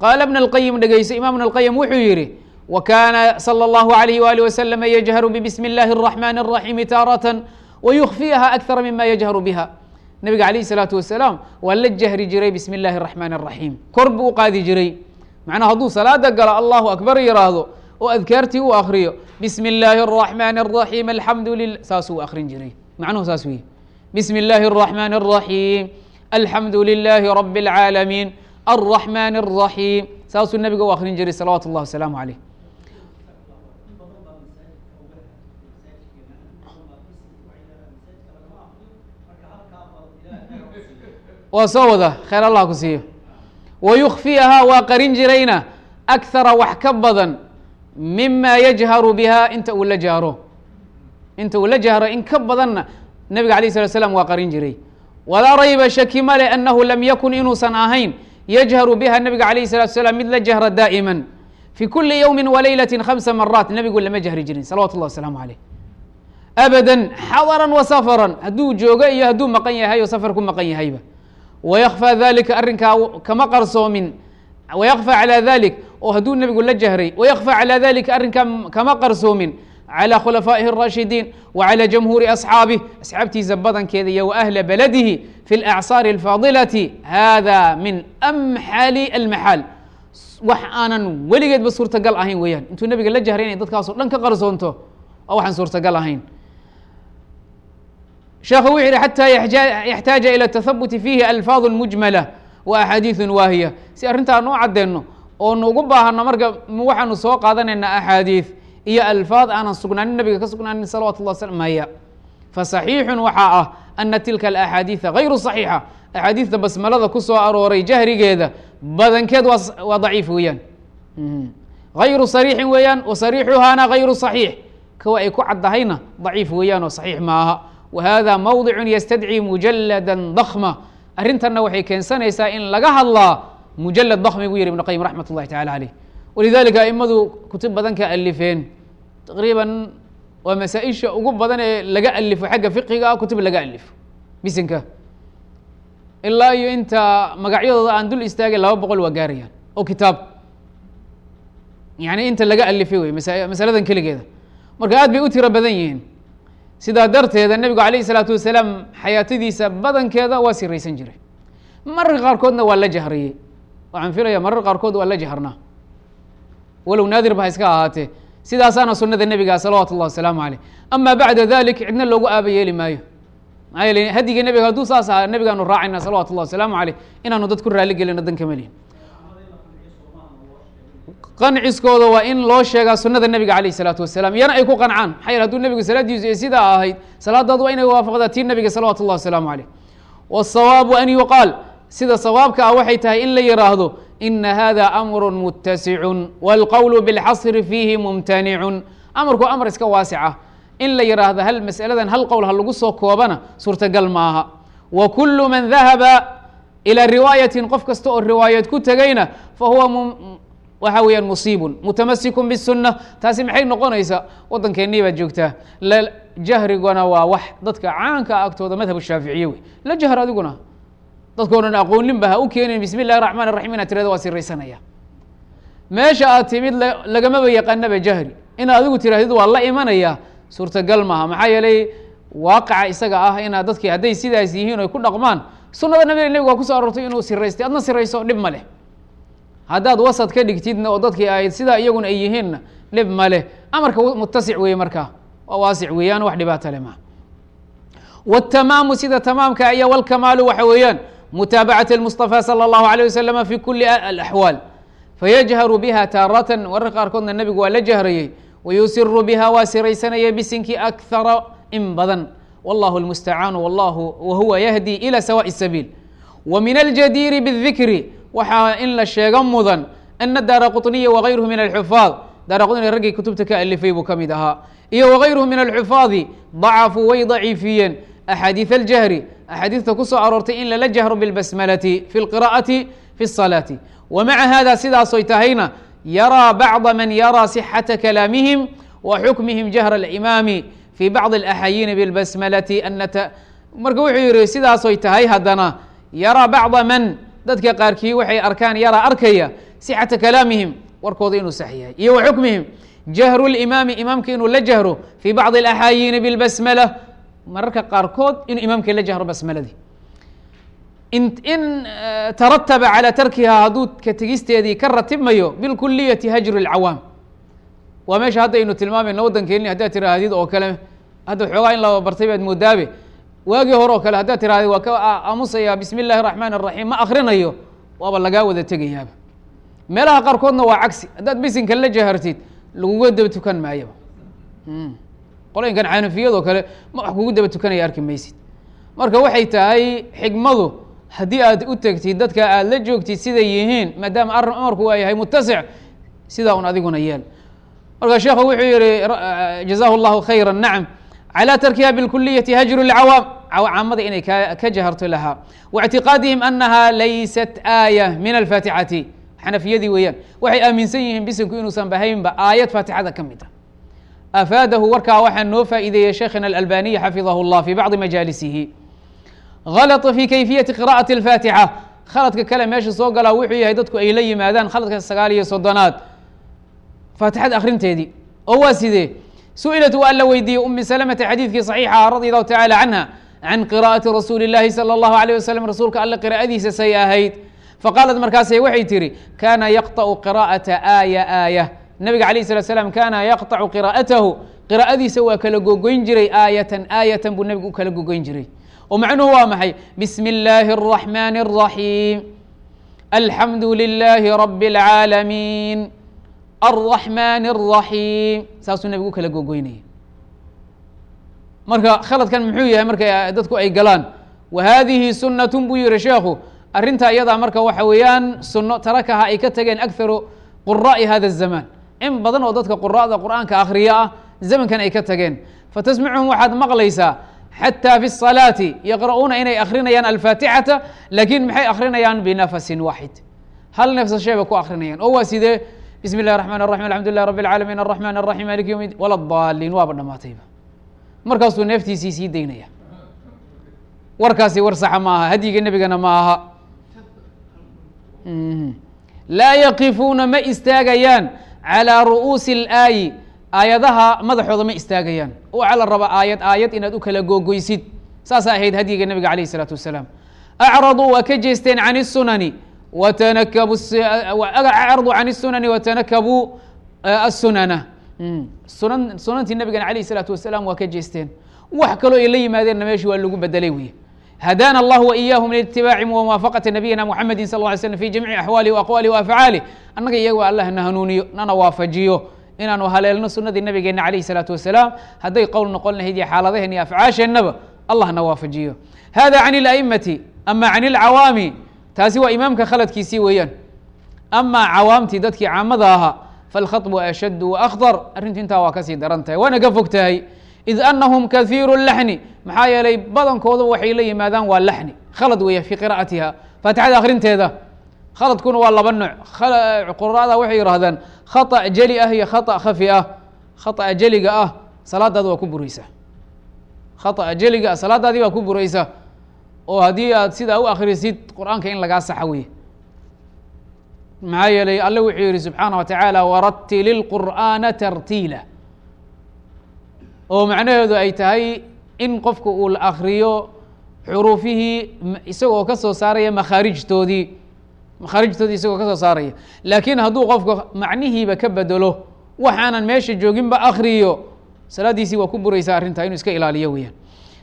qaala bn اlqayim dhegeyso imam bn اlqayim wuxuu yihi wkana slى اllahu عalayh wali waslama yajharu bbismi اllahi الraxmani الraxiimi taaratan wayukfiyaha akara mima yajharu biha nabiga alayh الsalaatu wasalaam waa la jahri jiray bismi اllahi الraxmani الraxiim kor buu u qaadi jiray macnaa hadduu salaada galo allahu akbar yiraahdo oo adkaartii u akriyo bismi اllaahi الraxmani الraxiim alxamdu lilah saasuu akrin jiray macnuhu saas wey bismi اllahi الraxmani الraxiim alxamdu lilahi rabi اlcaalamiin الraxmani الraxiim saasuu nabiga u akrin jiray salawatu اllah wasalaamu عaleyh waa soo wada kheyr allah ku siiyo wayukfiyahaa waa qarin jirayna akthara wax ka badan mima yajharu biha inta uu la jahro inta uu la jahro in ka badanna nabiga alayh slat slam waa qarin jiray. Walaa rayba shaki male anahu lam yakun inuusan ahayn yajharu biha nabiga alayh salatu salaam mid la jahra daa'ima fi kuli ywmi walaylati khamsa maraat nabigu lama jahri jirin salawatu llah wasalaamu aleyh abada xadaran wa safaran hadduu joogo iyo hadduu maqan yahay oo safar ku maqan yahayba wayakfى dalika arrinkaa kama qarsoomin wayakfى calى dalik oo hadduu nebigu la jahray wayakfى calى dalika arrinkaa kama qarsoomin calى khulafaa'ihi الraashidiin wacalى jamhuuri asxaabih asxaabtiisa badankeeda iyo waahla baladihi fi اlacsaari اlfaadilati hada min amxali almaxaal wax aanan weligeedba suurtagal ahayn weeyaan intuu nebiga la jahray inay dadkaasoo dhan ka qarsoonto oo waxaan suurtagal ahayn sheekhu wuxu yihi xatى yaxtaaja ilى التahabuti fiihi alfaad mujmala wa axaadiiثu waahiya si arrintaan u cadeenno oonu ugu baahano marka waxaanu soo qaadanaynaa axaadiiث iyo alfaad aanan sugnaanin nabiga ka sugnaanin salawat اllah sl maya faصaxiixu waxaa ah ana tilka اlaxaadiiثa غayru صaxiixa axaadiista basmalada ku soo arooray jahrigeeda badankeed waa daciif weeyaan غayru صariixin weeyaan wasariixuhaana غayru صaxiix kawa ay ku caddahayna daciif weeyaan oo صaxiix maaha whada mawdic ystadcii mujalada dakma arrintanna waxay keensanaysaa in laga hadlaa mujalad dakmi buu yihi ibn qayim raxmat اllahi tacala aleyh walidalika aimadu kutub badan ka alifeen. Taqriiban waa masaa-isha ugu badan ee laga alifo xagga fiqiga ah kutub laga alifo. Bisinka ilaa iyo inta magacyadooda aan dul istaagay laba boqol waa gaarayaan. Oo kitaab. Yani inta laga alifay wey masaladan keligeeda. Marka aad bay u tiro badan yihiin sidaa darteeda nebigu alayh isalaatu wasalaam xayaatadiisa badankeeda waa siraysan jiray. Mararka qaarkoodna waa la jahriyey. Waxaan filaya marar qaarkood waa la jaharnaa walow naadir ba ha iska ahaatee. Sidaasaana sunada nebiga salawaatu اllah wasalaamu aleyh ama bacda dalik cidna loogu aaba yeeli maayo. Maxaa yeele hadiga nebiga hadduu saas aha nebigaanu raacayna salawat اllah wasalaamu aleyh inaanu dad ku raali gelino dan qanciskooda waa in loo sheegaa sunada nebiga alayh salaatu wasalaam. Yana ay ku qancaan. Maxaa yel haduu nebigu salaadiisu ee sidaa ahayd salaadaad waa inay waafaqdaa tii nebiga salawat wasalaamu calayh. Wasawaabu an yuqaal sida sawaabka ah waxay tahay in la yidhaahdo ina hada amru mutasicun wاlqowlu bilxasri fiihi mumtanicun amarku amar iska waasicah in la yidhaahda hal masaladan hal qowl ha lagu soo koobana suurtagal maaha wa kulu man dahaba ilى riwaayati qof kasta oo riwaayeed ku tegayna fahuwa waxa weeyaan musiibun mutamasikun bisunna taasi maxay noqonaysaa waddankeennii baad joogtaa. Jahriguna waa wax dadka caanka agtooda madhab shaaficiye wey. La jahr adiguna. Dadkoo dhan aqooninba ha u keenin. Bismi illahi raxmaan raxim inaad tirada waa siraysanaya. Meesha aad timid lagamaba yaqaanaba jahri. Inaad adigu tirahdid waa la imanaya. Suurtagal maaha. Maxaa yeelay waaqaca isaga ah inaad dadki hadday sidaas yihiin oy ku dhaqmaan. Sunada nabi nebiga waa kuso aroortay inuu siraystay. Adna sirayso dhib ma leh haddaad wasad ka dhigtidna oo dadkii ahayd sidaa iyaguna ay yihiinna dhib ma leh amarka mutasic weeye markaa waa waasic weeyaan wax dhibaata le maa wاtamaamu sida tamaamka aya wاlkamaalu waxa weeyaan mutaabacaة الmuصطafى salى الlahu عalيه waslama fi kuli اlaxwaal fayajharu biha taaratan warar qaarkoodna nebigu waa la jahrayey wayusiru biha waa siraysanaya bisinkii akara in badan wallahu اlmustacaanu wallahu wahuwa yahdi ilى sawaء الsabiil wa min aljadiiri bالdikri waxaa in la sheego mudan ana daara quطniya wagayruhu min alxufaad daara quطniya raggii kutubta ka alifay buu ka mid ahaa iyo wagayruhu min alxufaadi dacafuu way daciifiyeen axaadiiث اljahri axaadiista ku soo aroortay in lala jahro biاlbasmalati fi اlqira'ati fi الصalaati wamaca hada sidaasoy tahayna yaraa bacda man yaraa صixata kalaamihim wa xukmihim jahra اlimaami fi bacضi اlaxayiini biاlbasmalati marka wuxuu yihi sidaasoy tahay haddana yaraa bacda man dadka qaarkii waxay arkaan yaraa arkaya sixata kalaamihim warkooda inuu sax yahay iyo wa xukmihim. Jahru limaami imaamka inuu la jahro fii bacdi alaxaayiini bilbasmala. Mararka qaarkood inuu imaamka la jahro basmaladii. In in tarataba calى tarkihaa hadduu ka tegisteedii ka ratibmayo bilkuliyati hajru اlcawaam waa meesha hadda aynu tilmaamayno waddankeeni haddaad tiraahdid oo kale. Hadda xoogaa in la bartay baad moodaabe waagii hore oo kale haddaad tirahdid waa ka aamusaya bismi اllahi الraxmaan الraxiim ma akrinayo waaba lagaa wada tegayaaba meelaha qaarkoodna waa cagsi haddaad bisinka la jahartid laguga daba tukan maayaba qolooyinkan xanafiyadoo kale ma wax kugu daba tukanaya arki maysid marka waxay tahay xikmadu haddii aad u tegtid dadka aad la joogtid siday yihiin maadaama arrin amarku waa yahay mutasic sidaa un adiguna yeel marka sheekhu wuxuu yihi jazahu اllahu khayra nacam calى tarkiha bاlkuliyati hajru اlcawaam caamada inay ka jaharto lahaa waاctiqaadihim anaha laysat aaya min alfaatixati xanafiyadii weeyaan waxay aaminsan yihiin bisinku inuusan bahaynba aayad faatixada ka mid a afaadahu warkaa waxaa noo faa'iideeyey sheekhina alalbaniy xafidahu اllah fi bacdi majaalisihi halطa fi kayfiyati qira'ati اlfaatixa khaladka kale meesha soo galaa wuxuu yahay dadku ay la yimaadaan khaladka sagaal iyo soddonaad faatixada akrinteedii oo waa sidee su-ilat waa la weydiiyey umi salamata xadiidkii صaxiixa radi allahu tacala canha can qira'ati rasuuli اllahi salى اllahu alيyه waslm rasuulka alle qira'adiisa say ahayd faqaalat markaasay waxay tihi kana yaqطأu qira'ata aaya aaya nabiga alayh الslat slam kana yaqطacu qira'atahu qira'adiisa waa kala gogoyn jiray aayatan aayatan buu nebigu u kala gogoyn jiray oo macnuhu waa maxay bismi اllaahi الرaxmani الraxiim alxamdu lilaahi rabi اlcaalamiin الرaxmani الraxiim saasuu nebigu u kala gogoynaya marka khaladkan muxuu yahay marka dadku ay galaan wa hadihi sunat buu yihi sheekhu arrintaa iyadaa marka waxa weeyaan suno tarakaha ay ka tageen akaru qura'i hada الzamaan in badan oo dadka qura'da qur'aanka akhriya ah zamankan ay ka tageen fatasmacuhum waxaad maqlaysaa xatى fi الصalaati yaqra'uuna inay akrinayaan alfaatixata lakin maxay akrinayaan binafasin waaxid hal nefsashee bay ku akrinayaan oo waa sidee bismi اllahi الرaحman الرaحim alxamdu lilah rab اlcaalamiin الرaحman الraحim malik ywm din wala daliin waaba dhamaatayba markaasuu neeftiisii sii daynaya warkaasi war saxa ma aha hadyiga nebigana ma aha laa yaqifuuna ma istaagayaan calىa ru'uusi اlaayi aayadaha madaxooda ma istaagayaan waxaa la rabaa aayad aayad inaad u kala googoysid saasaa ahayd hadyiga nebiga alayh الsalaatu wasalaam acraduu waa ka jeesteen can الsunani watanakabu acrضu can الsunani watanakabu aلsunana sunan sunantii nabigana alayh الsalaatu wasalaam waa ka jeesteen wax kaloo ay la yimaadeenna meeshu waa lagu bedelay wey hadaana allah waiyahum liitibaaci wamuwaafaqati nabiyina muxamedi sal ly slm fi jamici axwaalihi وaqwaalih وafcaali annaga iyago allah na hanuuniyo nana waafajiyo inaanu haleelno sunadii nabigeena alayh الsalaatu wasalaam hadday qowl noqon lahayd iyo xaaladaheen iyo afcaasheennaba allah na waafajiyo hada can اla'imati ama can اlcawaami taasi waa imaamka khaladkiisii weeyaan ama cawaamtii dadkii caamada ahaa falkhaطbu ashaddu waakhdar arrintu intaa waa kasii daran tahay waana ka fog tahay id anahum kahiiru laxni maxaa yeelay badankooda waxay la yimaadaan waa laxni khalad weeya fii qira'atiha faatixada akhrinteeda khaladkuna waa laba nooc qurada waxay yidhahdaan khaطأ jeli ah iyo khaطأ khafi ah khaطأ jeliga ah salaadaada waa ku bureysa khaطأ jeliga ah salaadaadii waa ku bureysa oo haddii aad sidaa u akrisid qur'aanka in lagaa saxa weye maxaa yeelay alle wuxuu yihi subxaana wa tacaala waratili lqur'aana tartiila. oo macnaheedu ay tahay in qofka uu la akriyo xuruufihii isagoo ka soo saaraya makhaarijtoodii makhaarijtoodii isagoo ka soo saaraya. Laakiin hadduu qofka macnihiiba ka bedelo waxaanan meesha jooginba akriyo salaaddiisii waa ku bureysaa arrintaa inuu iska ilaaliyo weeyaan.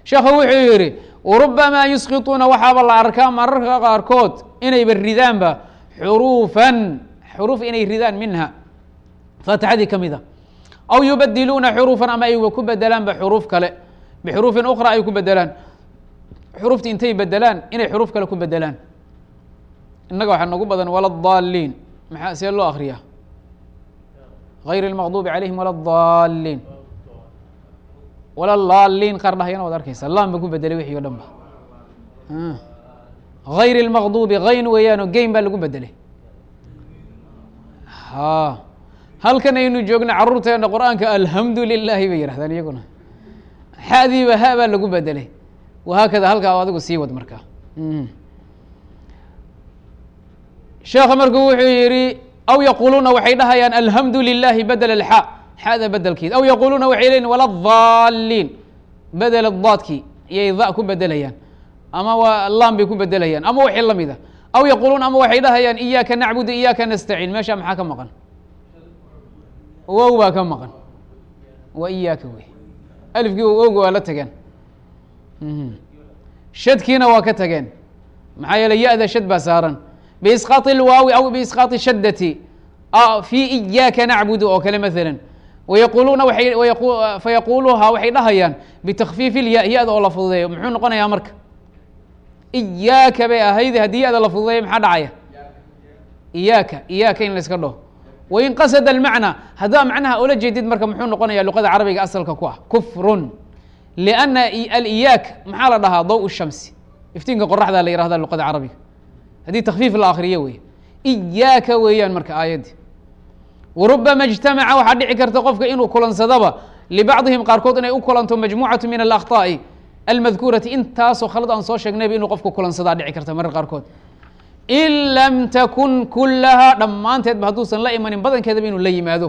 Sheekhu wuxuu yihi rubamaa yusqituuna waxaaba la arkaa mararka qaarkood inayba ridaanba xuruufan xuruuf inay ridaan minha faatixadii ka mida aw yubadiluuna xuruufan ama ayba ku bedelaanba xuruuf kale bixuruufin ukra ay ku bedelaan xuruufti intay bedelaan inay xuruuf kale ku bedelaan innaga waxaa nagu badan wala daaliin maxaa see loo akriyaa غayr اlmaqdubi calayhim wala wala laaliin qaar dhahayana waad arkeysa laan ba ku bedelay wixii o dhan ba. غayr اlmaqdubi hayn weeyaano geyn baa lagu bedelay. Ha. Halkan aynu joogna caruurteena qur'aanka alhamdu lilahi bay yihahdaan iyaguna. Xadiiba ha baa lagu bedelay. Wahaakada halkaa adigu sii wad markaa sheekha marku wuxuu yihi aw yaquluuna waxay dhahayaan alhamdu lilahi bedel alxa xada bedelkeed aw yaquluuna waxay leyiin wala daaliin bedel daadkii iyay da ku bedelayaan ama waa lam bay ku bedelayaan ama waxay la mid a aw yaquluun ama waxay dhahayaan iyaaka nacbudu iyaaka nastaciin meesha maxaa ka maqan wow baa ka maqan waa iyaaka wey alifkii owga waa la tageen shadkiina waa ka tageen maxaa yeeley ya-da shad baa saaran biisqaati lwaawi aw biisqaati shaddati fi iyaaka nacbudu oo kale maala fayaquluuhaa waxay dhahayaan bitakfiif ilya ya-da oo la fududeeyo muxuu noqonayaa marka iyaaka bay ahayde haddii ya-da la fududeeyo maxaa dhacaya iyaaka iyaaka in la iska dhaho wain qasada almacna haddaa macnaha ola jeedid marka muxuu noqonaya luqada carabiga asalka ku ah kufrun lianna aliyaak maxaa la dhahaa daw shamsi iftiinka qoraxdaa la yihahda luqada carabiga haddii takfiif la akriyo wey iyaaka weeyaan marka aayaddii warubama ijtamaca waxaa dhici karta qofka inuu kulansadaba libacdihim qaarkood inay u kulanto majmuucatu min alakhtaa'i almadkuurati intaasoo khalad aan soo sheegnayba inuu qofka kulansadaa dhici karta marar qaarkood in lam takun kulahaa dhammaanteedba hadduusan la imanin badankeedaba inuu la yimaado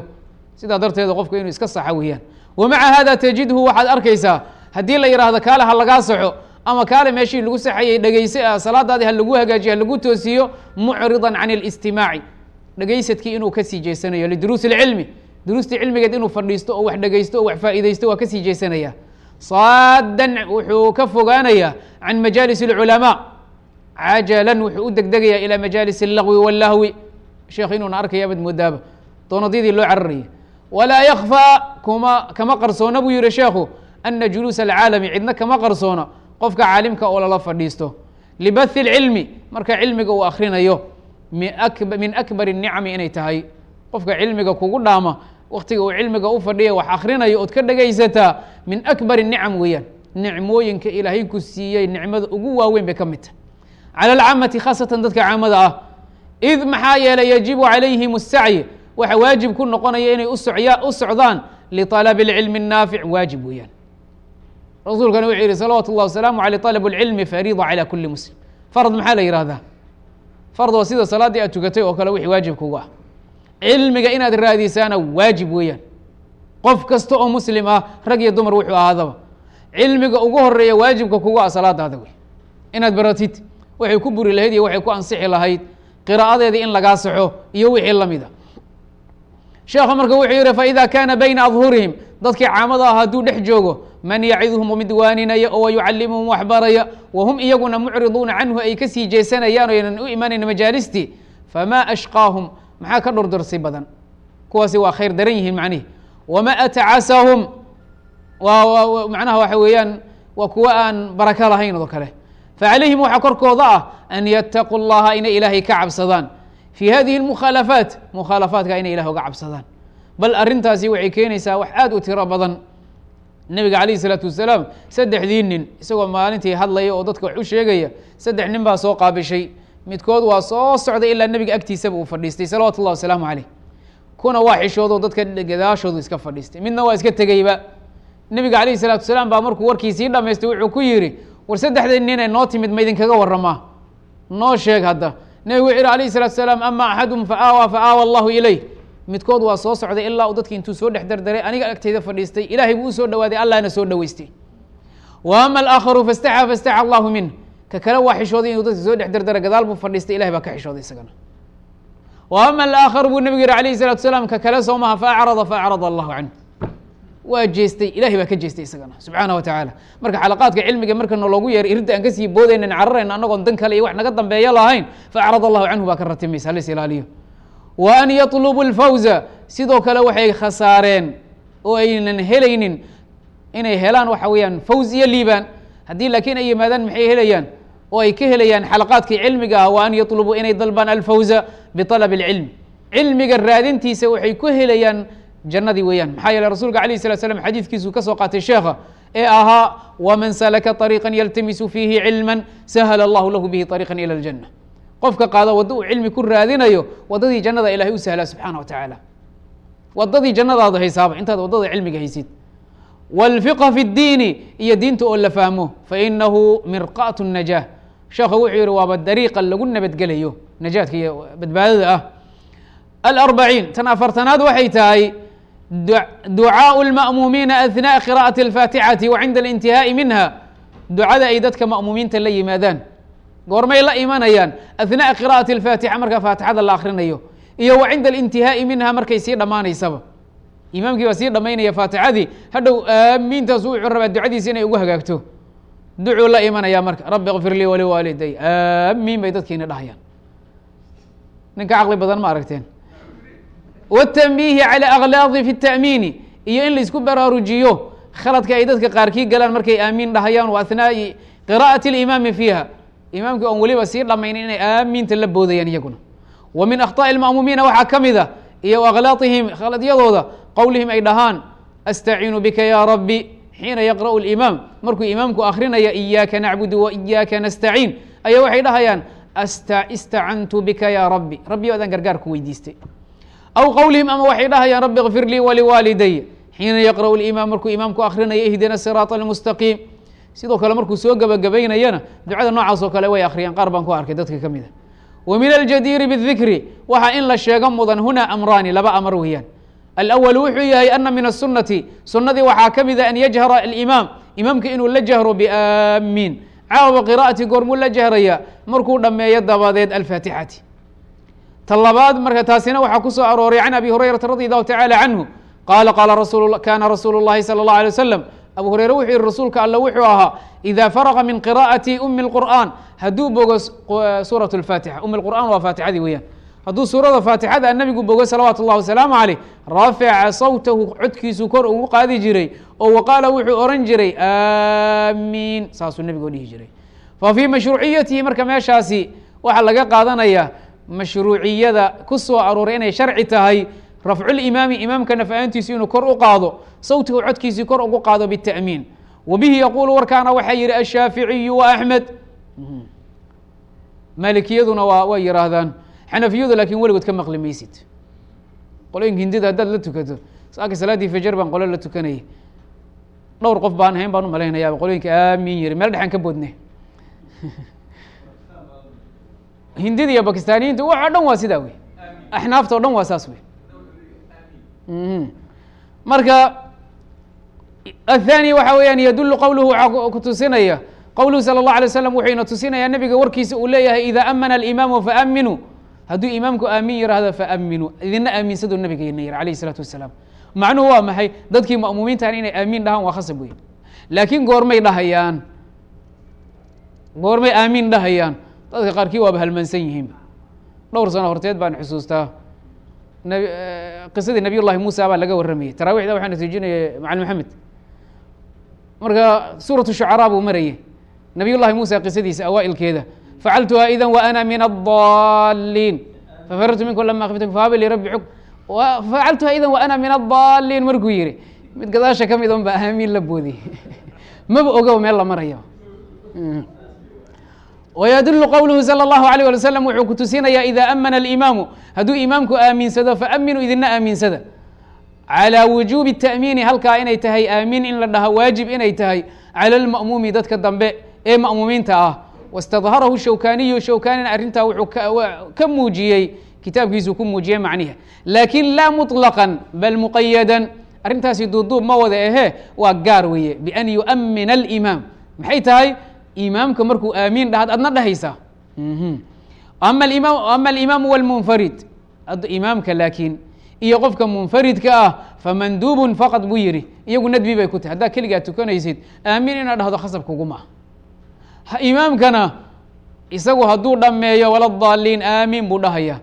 sidaa darteeda qofka inuu iska saxa weeyaan wamaca hada tajidhu waxaad arkaysaa haddii la yidhaahdo kaale ha lagaa saxo ama kaale meeshii lagu saxayay dhegeyse salaadaadii ha lagu hagaajiyo ha lagu toosiyo mucridan can اlistimaaci dhegeysadkii inuu kasii jeesanayo liduruusi اlcilmi duruustii cilmigeed inuu fadhiisto oo wax dhegeysto oo wax faa'iideysto waa kasii jeesanaya saadan wuxuu ka fogaanaya can majaalis اlculamaa cajalan wuxuu u degdegaya ilى majaalis اlagwi wاllahwi sheekh inuuna arkaya abad moodaaba doonadyadii loo cararayay walaa yakfى kuma kama qarsoona buu yihi sheekhu ana juluusa alcaalami cidna kama qarsoona qofka caalimka oo lala fadhiisto libathi اlcilmi marka cilmiga uu akrinayo min akbar الnicami inay tahay qofka cilmiga kugu dhaama waktiga uu cilmiga u fadhiya wax akrinayo ood ka dhegaysataa min akbar الnicam weeyaan nicmooyinka ilaahay ku siiyey nicmada ugu waaweyn bay ka mid tahay calى اlcaamati khaasatan dadka caamada ah id maxaa yeelay yajibu calayhim الsacyi waxa waajib ku noqonaya inay usoya u socdaan liطalab اlcilmi الnaafic waajib weeyaan rasuulkana wuxuu yihi salawaatu اllah wasalaamu aleyh طalab اlcilmi fariida calى kuli muslim farad maxaa la yihahdaa fard sida salaaddii aad tukatay oo kale wixii waajib kugu ah. Cilmiga inaad raadisaana waajib weeyaan. Qof kasta oo muslim ah rag iyo dumar wuxuu ahaadaba. Cilmiga ugu horreeya waajibka kugu ah salaadaada wey inaad baratid waxay ku buri lahayd iyo waxay ku ansixi lahayd qiraa'adeedii in lagaa saxo iyo wixii la mida sheekha marka wuxuu yihi faida kana bayna adhurihim dadkii caamada ah hadduu dhex joogo man yaciduhum mid waaninaya oo yucalimuhum waxbaraya wahum iyaguna mucriduuna canhu ay ka sii jeesanayaan o aynan u imanayn majaalistii famaa ashqaahum? Maxaa ka dhordorsi badan? Kuwaasi waa khayr daran yihiin macnihi. Wama atacasahum waa macnaha waxa weeyaan waa kuwa aan baraka lahayn oo kale. Facalayhim waxaa korkooda ah an yataquu llaha inay ilaahay ka cabsadaan fi hadihi اmukhaalafaat mukhaalafaadka inay ilah uga cabsadaan bal arrintaasi waxay keenaysaa wax aad u tiro badan nebiga calayh isalaatu wasalaam saddexdii nin isagoo maalintii hadlaya oo dadka wax u sheegaya saddex nin baa soo qaabishay midkood waa soo socday ilaa nebiga agtiisaba uu fadhiistay salawatu llah wasalaamu caleyh kuna waa xishoodo dadka gadaashoodu iska fadhiistay midna waa iska tegeyba nebiga calayh isalaatu wasalaam baa markuu warkiisii dhamaystay wuxuu ku yidhi war saddexdii nin ee noo timid nebigu wuxu yihi alayh salatu salaam ama axadum fa aawaa fa aawa allahu ilayh midkood waa soo socday ilaa uu dadki intuu soo dhex dardaray aniga agteyda fadhiistay ilahay buu u soo dhawaaday allahna soo dhaweystay wa ama alaakharu fastaxa fastaxa allahu minh ka kale waa xishooday inuu dadka soo dhex dardara gadaal buu fadhiistay ilahay baa ka xishooday isagana. Wa ama alaakharu buu nebigu yihi alayh salatu salaam ka kale soo maha faacrada faacrada allahu canhu waa jeestay ilahay baa ka jeestay isagana subxaana wa tacaala marka xalaqaadka cilmiga marka naloogu yeeray irinta aan ka sii boodaynan cararayna anagoon dan kale iyo wax naga dambeeya lahayn faacrad allahu canhu baa ka ratimaysa halis ilaaliyo wa an yatlubu lfawza sidoo kale waxay khasaareen oo aynan helaynin inay helaan waxa weeyaan fawz iyo liibaan. Haddii laakiin ay yimaadaan maxay helayaan? Oo ay ka helayaan xalaqaadkii cilmiga ah wa an yatlubuu inay dalbaan alfawza bialab اlcilm cilmiga raadintiisa waxay ku helayaan jannadii weeyaan maxaa yeele rasuulka alayh salat slam xadiidkiisuu ka soo qaatay sheekha ee ahaa waman salaka طariiqa yaltamisu fiihi cilma sahla allahu lahu bihi طariiqa ilى اljanة qofka qaado waddo uu cilmi ku raadinayo waddadii jannada ilahay u sahlaa subxaana wa tacaala waddadii jannadaada haysaaba intaad waddada cilmiga haysid wاlfiqa fi اdiini iyo diinta oo la fahmo fainahu mirqaة الnajaah sheekha wuxuu yihi waaba dariiqa lagu nabadgelayo najaadka iyo badbaadada ah alarbaciin tan afartanaad waxay tahay ducaaءu اlma'muumiina aثnaaء qira'aةi اlfaatixati wa cinda اlintihaaءi minha ducada ay dadka ma'muumiinta la yimaadaan goormay la imanayaan aثnaaء qira'aةi اlfaatixa marka faatixada la akrinayo iyo wa cinda اlintihaaءi minha markay sii dhammaanaysaba imaamkii baa sii dhamaynaya faatixadii hadhow aamiintaas wuxuu rabaa ducadiisi inay ugu hagaagto ducuu la imanaya marka rabi kfir lii waliwaaliday aamiin bay dadkiina dhahayaan ninka caqli badan ma aragteen wالتنbihi calى aklaadi fi التأmiini iyo in laisku baraarujiyo khaladka ay dadka qaarkii galaan markay aamiin dhahayaan wa aثnaaءi qira'aةi اlimaami fiiha imaamkii oon weliba sii dhamaynin inay aamiinta la boodayaan iyaguna wa min akhطاءi اlma'muumiina waxaa ka mid a iyo akhlaطihim khaladyadooda qowlihim ay dhahaan astaciinu bika ya rabbi xiina yaqra'u اlimaam markuu imaamku akrinaya iyaaka nacbudu wa iyaaka nastaciin ayaa waxay dhahayaan istacantu bika ya rabbi rabbi adaan gargaar ku weydiistay aw qowlihim ama waxay dhahayaan rabbi kfir lii waliwaaliday xiina yaqra'u limaam markuu imaamku akrinaya ihdina siraaط almustaqiim sidoo kale markuu soo gebagabaynayana ducada noocaas oo kale way akhriyaan qaar baan ku arkay dadka ka mid a wa min aljadiiri bاdikri waxaa in la sheego mudan huna amraani laba amar weeyaan alأwl wuxuu yahay ana min الsunati sunadii waxaa ka mida an yajhara alimaam imaamka inuu la jahro biaamiin caawa qira'ati goormuu la jahraya markuu dhameeyo dabadeed alfaatixati ta labaad marka taasina waxaa ku soo arooray can abi hurayrata radi allahu tacala canhu qaala qaala rasul kana rasuulu اllahi salى اllah alay wasalam abu hureyre wuxuu yihi rasuulka alla wuxuu ahaa ida faraqa min qira'ati umi اlqur'an hadduu bogo suuraة اlfaatixa umi اlqur'an waa faatixadii weeyaan hadduu suurada faatixada nabigu bogo salawaatu اllah wasalaamu caleyh rafaca sawtahu codkiisu kor ugu qaadi jiray oo waqaala wuxuu oran jiray aamiin saasuu nebigoo dhihi jiray fa fii mashruuciyatihi marka meeshaasi waxaa laga qaadanaya mashruuciyada ku soo arooray inay sharci tahay rafculimaami imaamka naf-aantiisu inuu kor u qaado sawtigu codkiisii kor ugu qaado bita'miin. Wa bihi yaquulu warkaana waxaa yihi ashaaficiyu wa axmed maalikiyaduna waa way yihaahdaan xanafiyadu laakiin weligood ka maqli maysid qolooyinka hindida haddaad la tukato saaka salaaddii fajar baan qolo la tukanayay dhowr qof baan ahayn baan u malaynayaa qolooyinka aamin yiri meel dhexan ka boodne <laughs> hindida iyo bakistaaniyiinta waxoo dhan waa sidaa wey axnaafta o dhan waa saas wey marka aلthani waxa weeyaan yadulu qowluhu waxaa kutusinaya qowluhu salى الlaه alيه waslam wuxuu ina tusinayaa nebiga warkiisa uu leeyahay ida amana اlimaamu faaminuu hadduu imaamku aamin yihahdo faaminuu idina aaminsaduu nabigeena yiri alayh isalaatu wasalaam macnuhu waa maxay dadkii ma'muumiintan inay aamiin dhahaan waa khasab weyn laakiin goormay dhahayaan goormay aamiin dhahayaan dadka qaarkii waaba halmansan yihiinba dhowr sano horteed baan xusuustaa. Nab qisadii nabiy llahi muusa baa laga warramayey taraawiixda waxaa natiijinaya macalin maxamed. Marka suuratu shucaraa buu marayey nabiy llahi muusa qisadiisa awaa'ilkeeda. Facaltuha ida wa ana min adaliin fafarartu minkum lama khiftum fahaba li rabbi xuk facaltuha ida wa ana min adaliin markuu yihi mid gadaasha ka mid on ba aamiin la boodiyey <laughs> maba ogo meel la marayo wyadulu qowluhu salى اllahu alيyه alي wslam wuxuu ku tusinayaa ida amana alimaamu hadduu imaamku aaminsado faaminuu idina aaminsada calى wujubi الtaأmiini halkaa inay tahay aamin in la dhaho waajib inay tahay calى اlma'muumi dadka dambe ee ma'muumiinta ah wاstadharahu shawkaniyu shawkanina arrintaa wuxuu ka muujiyey kitaabkiisuu ku muujiyey macniha lakin laa muطlaqan bal muqayadan arrintaasi duuduub ma wada ahee waa gaar weeye bian yuamina alimaam maxay tahay imaamka markuu aamiin dhahad adna dhahaysaa ama imaam ama alimaamu walmunfarid imaamka laakiin iyo qofka munfaridka ah famanduubun faqad buu yihi iyagu nadbi bay ku tahay haddaa keligaa tukanaysid aamiin inaad dhahdo khasab kuguma imaamkana isagu hadduu dhameeyo waladaliin aamiin buu dhahaya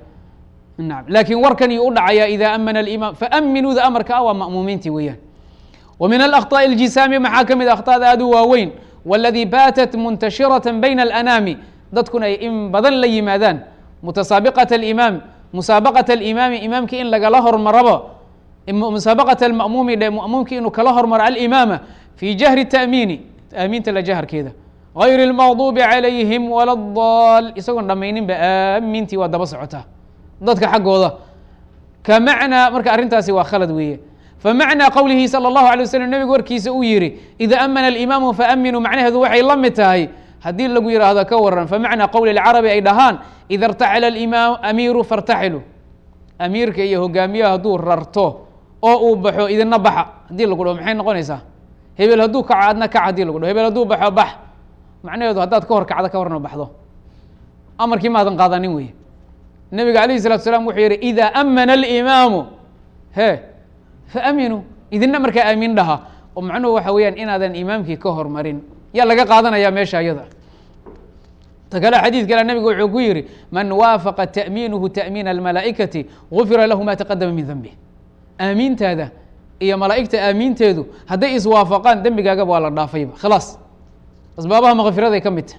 naam laakiin warkan iyuu u dhacaya ida amana alimaam faaminuuda amarka ah waa ma'muumiintii weeyaan wa min alakطaaءi اljisaami maxaa ka mid akhطaada aad u waaweyn wاladii baatat muntashiraة bayna alanaami dadkuna ay in badan la yimaadaan mutasaabiqaة اlimaam musaabaqaة اlimaami imaamkii in lagala hormaraba musaabaqaة اlma'muumi dhe ma'muumkii inuu kala hormaro alimaama fi jahri التa'miini aamiinta la jaharkeeda غayr اlmaqdubi calayhim wala dal isagoon dhamayninba aamintii waa daba socotaa dadka xaggooda ka macnaa marka arrintaasi waa khalad weeye famacnaa qowlihi salى اllahu alay waslm nebigu warkiisa uu yihi ida amana alimaamu faaminuu macnaheedu waxay la mid tahay haddii lagu yidhaahdo ka waran famacnaa qowli اlcarabi ay dhahaan ida اrtaxila imaam amiiru fartaxilu amiirka iyo hogaamiyaha hadduu rarto oo uu baxo idina baxa haddii lagu dhaho maxay noqonaysaa hebel hadduu kaco adna kac hadii lagu dhaho hebel hadduu baxo bax macnaheedu haddaad ka hor kacdo ka warna baxdo amarkii maadan qaadanin wey nebiga alayh الsalatu salaam wuxuu yihi ida amana alimaamu he faaaminuu idinna markaa aamin dhaha. Oo macnuhu waxa weeyaan inaadan imaamkii ka hormarin. Yaa laga qaadanaya meesha iyada ta kale xadiid kale nabigu wuxuu ku yihi man waafaqa ta'miinuhu ta'miina almalaa'ikati gufira lahu ma taqadama min dembih aamintaada iyo malaa'igta aaminteedu hadday iswaafaqaan dembigaagaba waa la dhaafayba. Khalaas asbaabaha makfiraday ka mid ta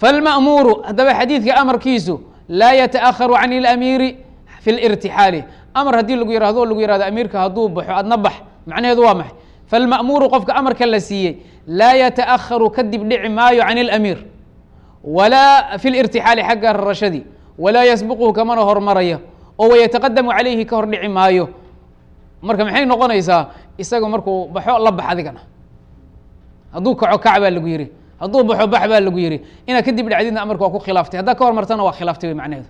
falma'muuru haddaba xadiidka amarkiisu laa yata'aharu can اlamiiri fi اlirtixaali amar haddii lagu yihahdo o lagu yihahdo amiirka hadduu baxo adna bax macnaheedu waa maxay falma'muuru qofka amarka la siiyey laa yataأharu kadib dhici maayo can اlamiir walaa fi lirtixaali xagga rarashadii walaa yasbuquhu kamana hormaraya oo wayataqadamu calayhi ka hor dhici maayo marka maxay noqonaysaa isaga markuu baxo la bax adigana hadduu kaco kac baa lagu yihi hadduu baxo bax baa lagu yihi inaad kadib dhacdidna amarka waa ku khilaaftay haddaa ka hormartana waa khilaaftay wey macnaheedu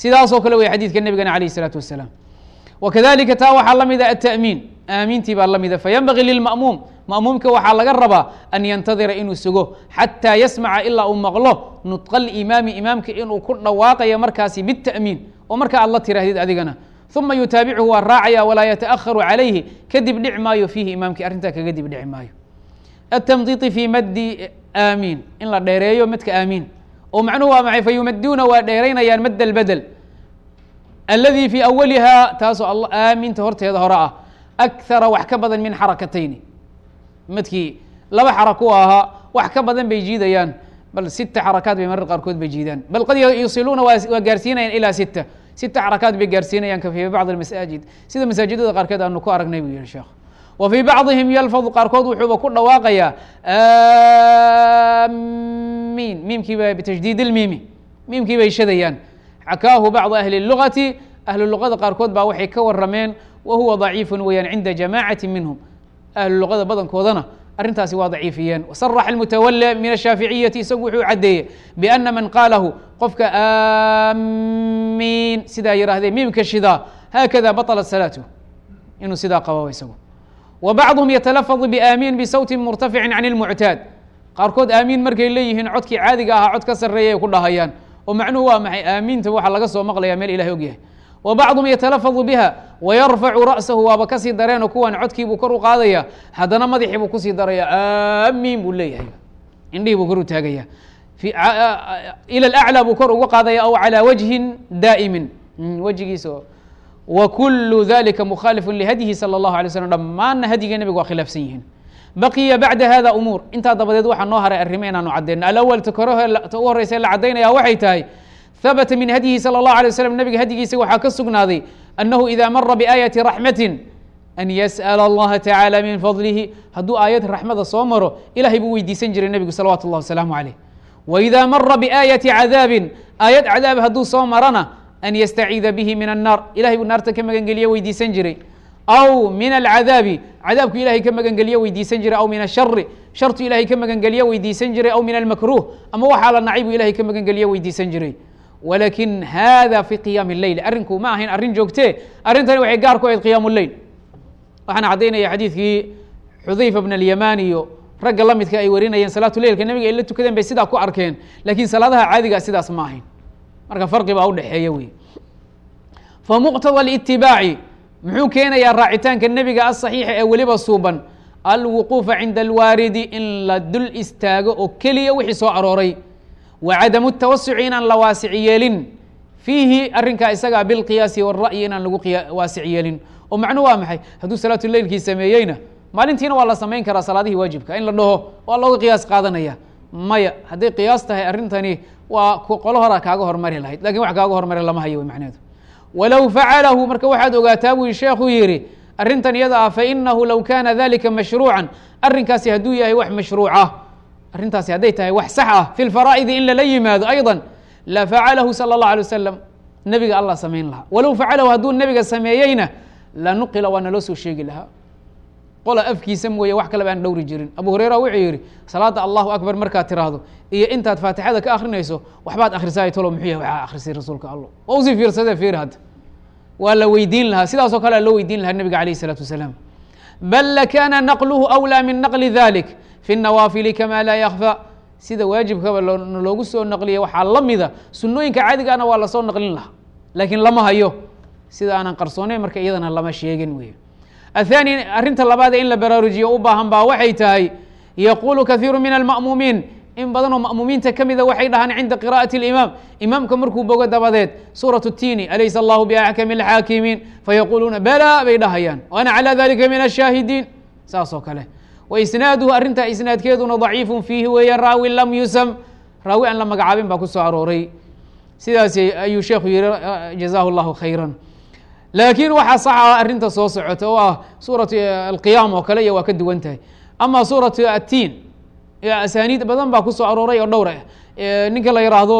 sidaasoo kale wey xadiidka nebigana alayh الsalaatu wasalaam wakadalika taa waxaa la mida ata'miin aamintii baa la mida fayanbagii lilma'muum ma'muumka waxaa laga rabaa an yantadira inuu sugo xataa yasmaca ilaa uu maqlo nudqa imaamka inuu ku dhawaaqayo markaasi bita'miin oo marka aad la tiraahdid adigana uma yutaabichu waa raacaya walaa yataأharu calayhi kadib dhici maayo fiihi imaamkii arrintaa kaga dib dhici maayo atamdiiti fi maddi aamiin in la dheereeyo madka aamiin oo macnuhu waa maxay fayumaduuna waa dheeraynayaan madd albedel aladi fii awaliha taasoo aaminta horteeda hore ah akhara wax ka badan min xarakatayni madkii laba xarako ahaa wax ka badan bay jiidayaan bal sita xarakaat bay marar qaarkood bay jiidaan bal qad yusiluuna waa gaarsiinayaan ilaa sita sita xarakaat bay gaarsiinayaan ka fii bacd masaajid sida masaajidada qaarkeed aanu ku aragnay buu yihi sheekh wa fii bacdihim yalfadu qaarkood wuxuuba ku dhawaaqayaa amiin miimkiiba bitajdiid ilmiimi miimkii shadayaan xakaahu bacdu ahli lugati ahlu luqada qaarkood baa waxay ka warameen wa huwa daciifun weeyaan cinda jamaacati minhum ahlu luqada badankoodana arrintaasi waa daciifiyeen wasaraxa almutawali min ashaaficiyati isagu wuxuu caddeeyey biana man qaalahu qofka amiin sidaa yihaahdee miimka shidaa haakada baطlat salaatu inuu sidaa qababa isagu wa bacduhum yatalafadu biaamiin bisawtin murtaficin can اlmuctaad qaarkood aamiin markay leeyihiin codkii caadiga ahaa cod ka sarreeya ay ku dhahayaan oo macnuhu waa maxay? Aamiinta waxa laga soo maqlaya meel ilahay ogyahay wa bacduhum yatalafadu biha wayarfacu ra'sahu waaba ka sii dareenoo kuwan codkiibuu kor u qaadaya haddana madaxii buu ku sii daraya aamiin buu leeyahay. Indhihii buu kor u taagaya. Ila alaclaa buu kor uga qaadaya aw calaa wajhin daa'imin. Mm, Wejigiisa wa kulu dalika mukhaalifun lihadyihi sala allahu alay slam dhammaanna hadyigii nabiga waa khilaafsan yihiin baqiya bacda hada umuur intaa dabadeed waxaa noo haray arrimo inaanu cadeyno alawal ta u horeysa la cadaynaya waxay tahay habata min hadyihi salى اllahu alay waslam nebiga hadyigiisa waxaa ka sugnaaday annahu ida mara biaayati raxmati an yas'ala allaha tacaala min fadlihi hadduu aayad raxmada soo maro ilahay buu weydiisan jiray nebigu salawatu اllah wasalaamu caleyh wإida mara biaayati cadaabin aayad cadaab hadduu soo marana an yastaciida bihi min الnaar ilahay buu naarta ka magangeliye weydiisan jiray aw min alcadaabi cadaabku ilahay ka magangelye weydiisan jiray aw min ashari shartu ilahay ka magangelye weydiisan jiray aw min almakruh ama waxaa la nacay bu ilahay ka magangelye weydiisan jiray walakin hada fi qiyaami اleyl arrinku ma ahayn arrin joogte arrintani waxay gaar ku ahayd qiyaamu leyl waxaan caddaynaya xadiidkii xudayfa bn alyamaan iyo ragga la ay warinayeen salaatu leilka nabiga ay la tukadeen bay sidaa ku arkeen laakiin salaadaha caadiga sidaas ma ahayn marka farqi baa udhexeeya wey famuqtada itibaaci muxuu keenayaa raacitaanka nebiga asaxiixa ee weliba suuban alwuquufa cinda alwaaridi in la dul istaago oo keliya wixii soo arooray. Wa cadamu tawasuci inaan la waasic yeelin. Fiihi arrinkaa isagaa bilqiyaasi wاra'yi inaan lagu waasic yeelin. Oo macnu waa maxay? Hadduu salaatu leilkii sameeyeyna maalintiina waa la samayn karaa salaadihii waajibka. In la dhaho waa looga qiyaas qaadanaya. Maya hadday qiyaas tahay arrintani waa qolo horaa kaaga hormari lahayd. Lakin wax kaaga hormari lama hayo macneedu walow facalahu marka waxaad ogaataa buu sheekhu yihi arrintan iyada ah fainahu low kana dalika mashruucan arrinkaasi hadduu yahay wax mashruuca arrintaasi hadday tahay wax sax ah fi lfaraa'idi in lala yimaado ayضa la facalahu salى اllah alay wasalam nebiga allah samayn lahaa walow facalahu hadduu nebiga sameeyeyna lanuqila waa naloo soo sheegi lahaa qola afkiisa mooye wax kaleba aan dhowri jirin. Abu hurayra wuxuu yidhi salaada allahu akbar markaad tiraahdo iyo intaad faatixada ka akrinayso waxbaad akhrisaay tolo muxuu yahy waxaa akhrisay rasuulka allo waa u sii fiirsadee fiir hadda waa la weydiin lahaa sidaasoo kale aa weydiin lahaa nebiga alayh isalaatu wasalaam. Bal lakana naqluhu awlaa min naqli dalik fi nawaafili kama laa yakfa sida waajibkaba loogu soo naqliya waxaa la mida sunnooyinka caadigaana waa la soo naqlin lahaa laakiin lama hayo. Sida aanan qarsoonayn marka iyadana lama sheegin wey aلثاني arrinta labaadee in la baraarujiyo u baahan baa waxay tahay yaqulu kaثiiru min alma'muumiin in badan oo ma'muumiinta ka mida waxay dhahaan cinda qira'ati اlimaam imaamka markuu bogo dabadeed suuraة الtini alaysa allahu biaxkami اlxaakimiin fayaquluuna bala bay dhahayaan ana calى dalika min الshaahidiin saas oo kale waisnaaduhu arrintaa isnaadkeeduna ضaciifu fiihi weeye raawi lam yusam raawi aan la magacaabin baa ku soo arooray sidaas ayuu sheekhu yihi jazahu اllahu khayra laakiin waxaa saxa arrinta soo socota oo ah suurat alqiyaam oo kale iyo waa ka duwan tahay ama suurat atiin asaaniid badan baa kusoo arooray oo dhowr ah ninka la yiraahdo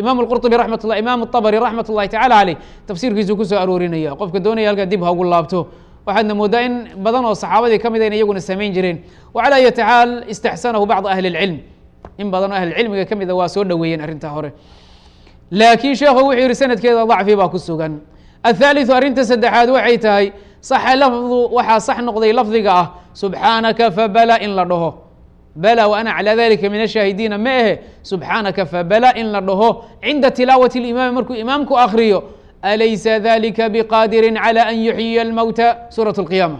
imaam اqurطbi ramat lah imam الطabri raxmat اllahi tacala aleyh tafsiirkiisuu kusoo aroorinaya qofka doonaya halkaa dib hagu laabto waxaadna moodaa in badan oo saxaabadii ka mid in iyaguna samayn jireen wacalى ayati xaal istaxsanahu bacd ahli اlcilm in badan oo ahli cilmiga ka mida waa soo dhoweeyeen arrintaa hore laakiin sheekhu wuxuu yihi sanadkeeda dacfi baa ku sugan aلثaaliثu arrinta saddexaad waxay tahay saxa lafdu waxaa sax noqday lafdiga ah subxaanaka fabala in la dhaho bala w ana calى dalika min ashaahidiina ma ahe subxaanaka fabala in la dhaho cinda tilaawati اlimaami markuu imaamku akriyo alaysa dalika biqaadirin calى an yuxyiya اlmowta suuraة اlqiyaama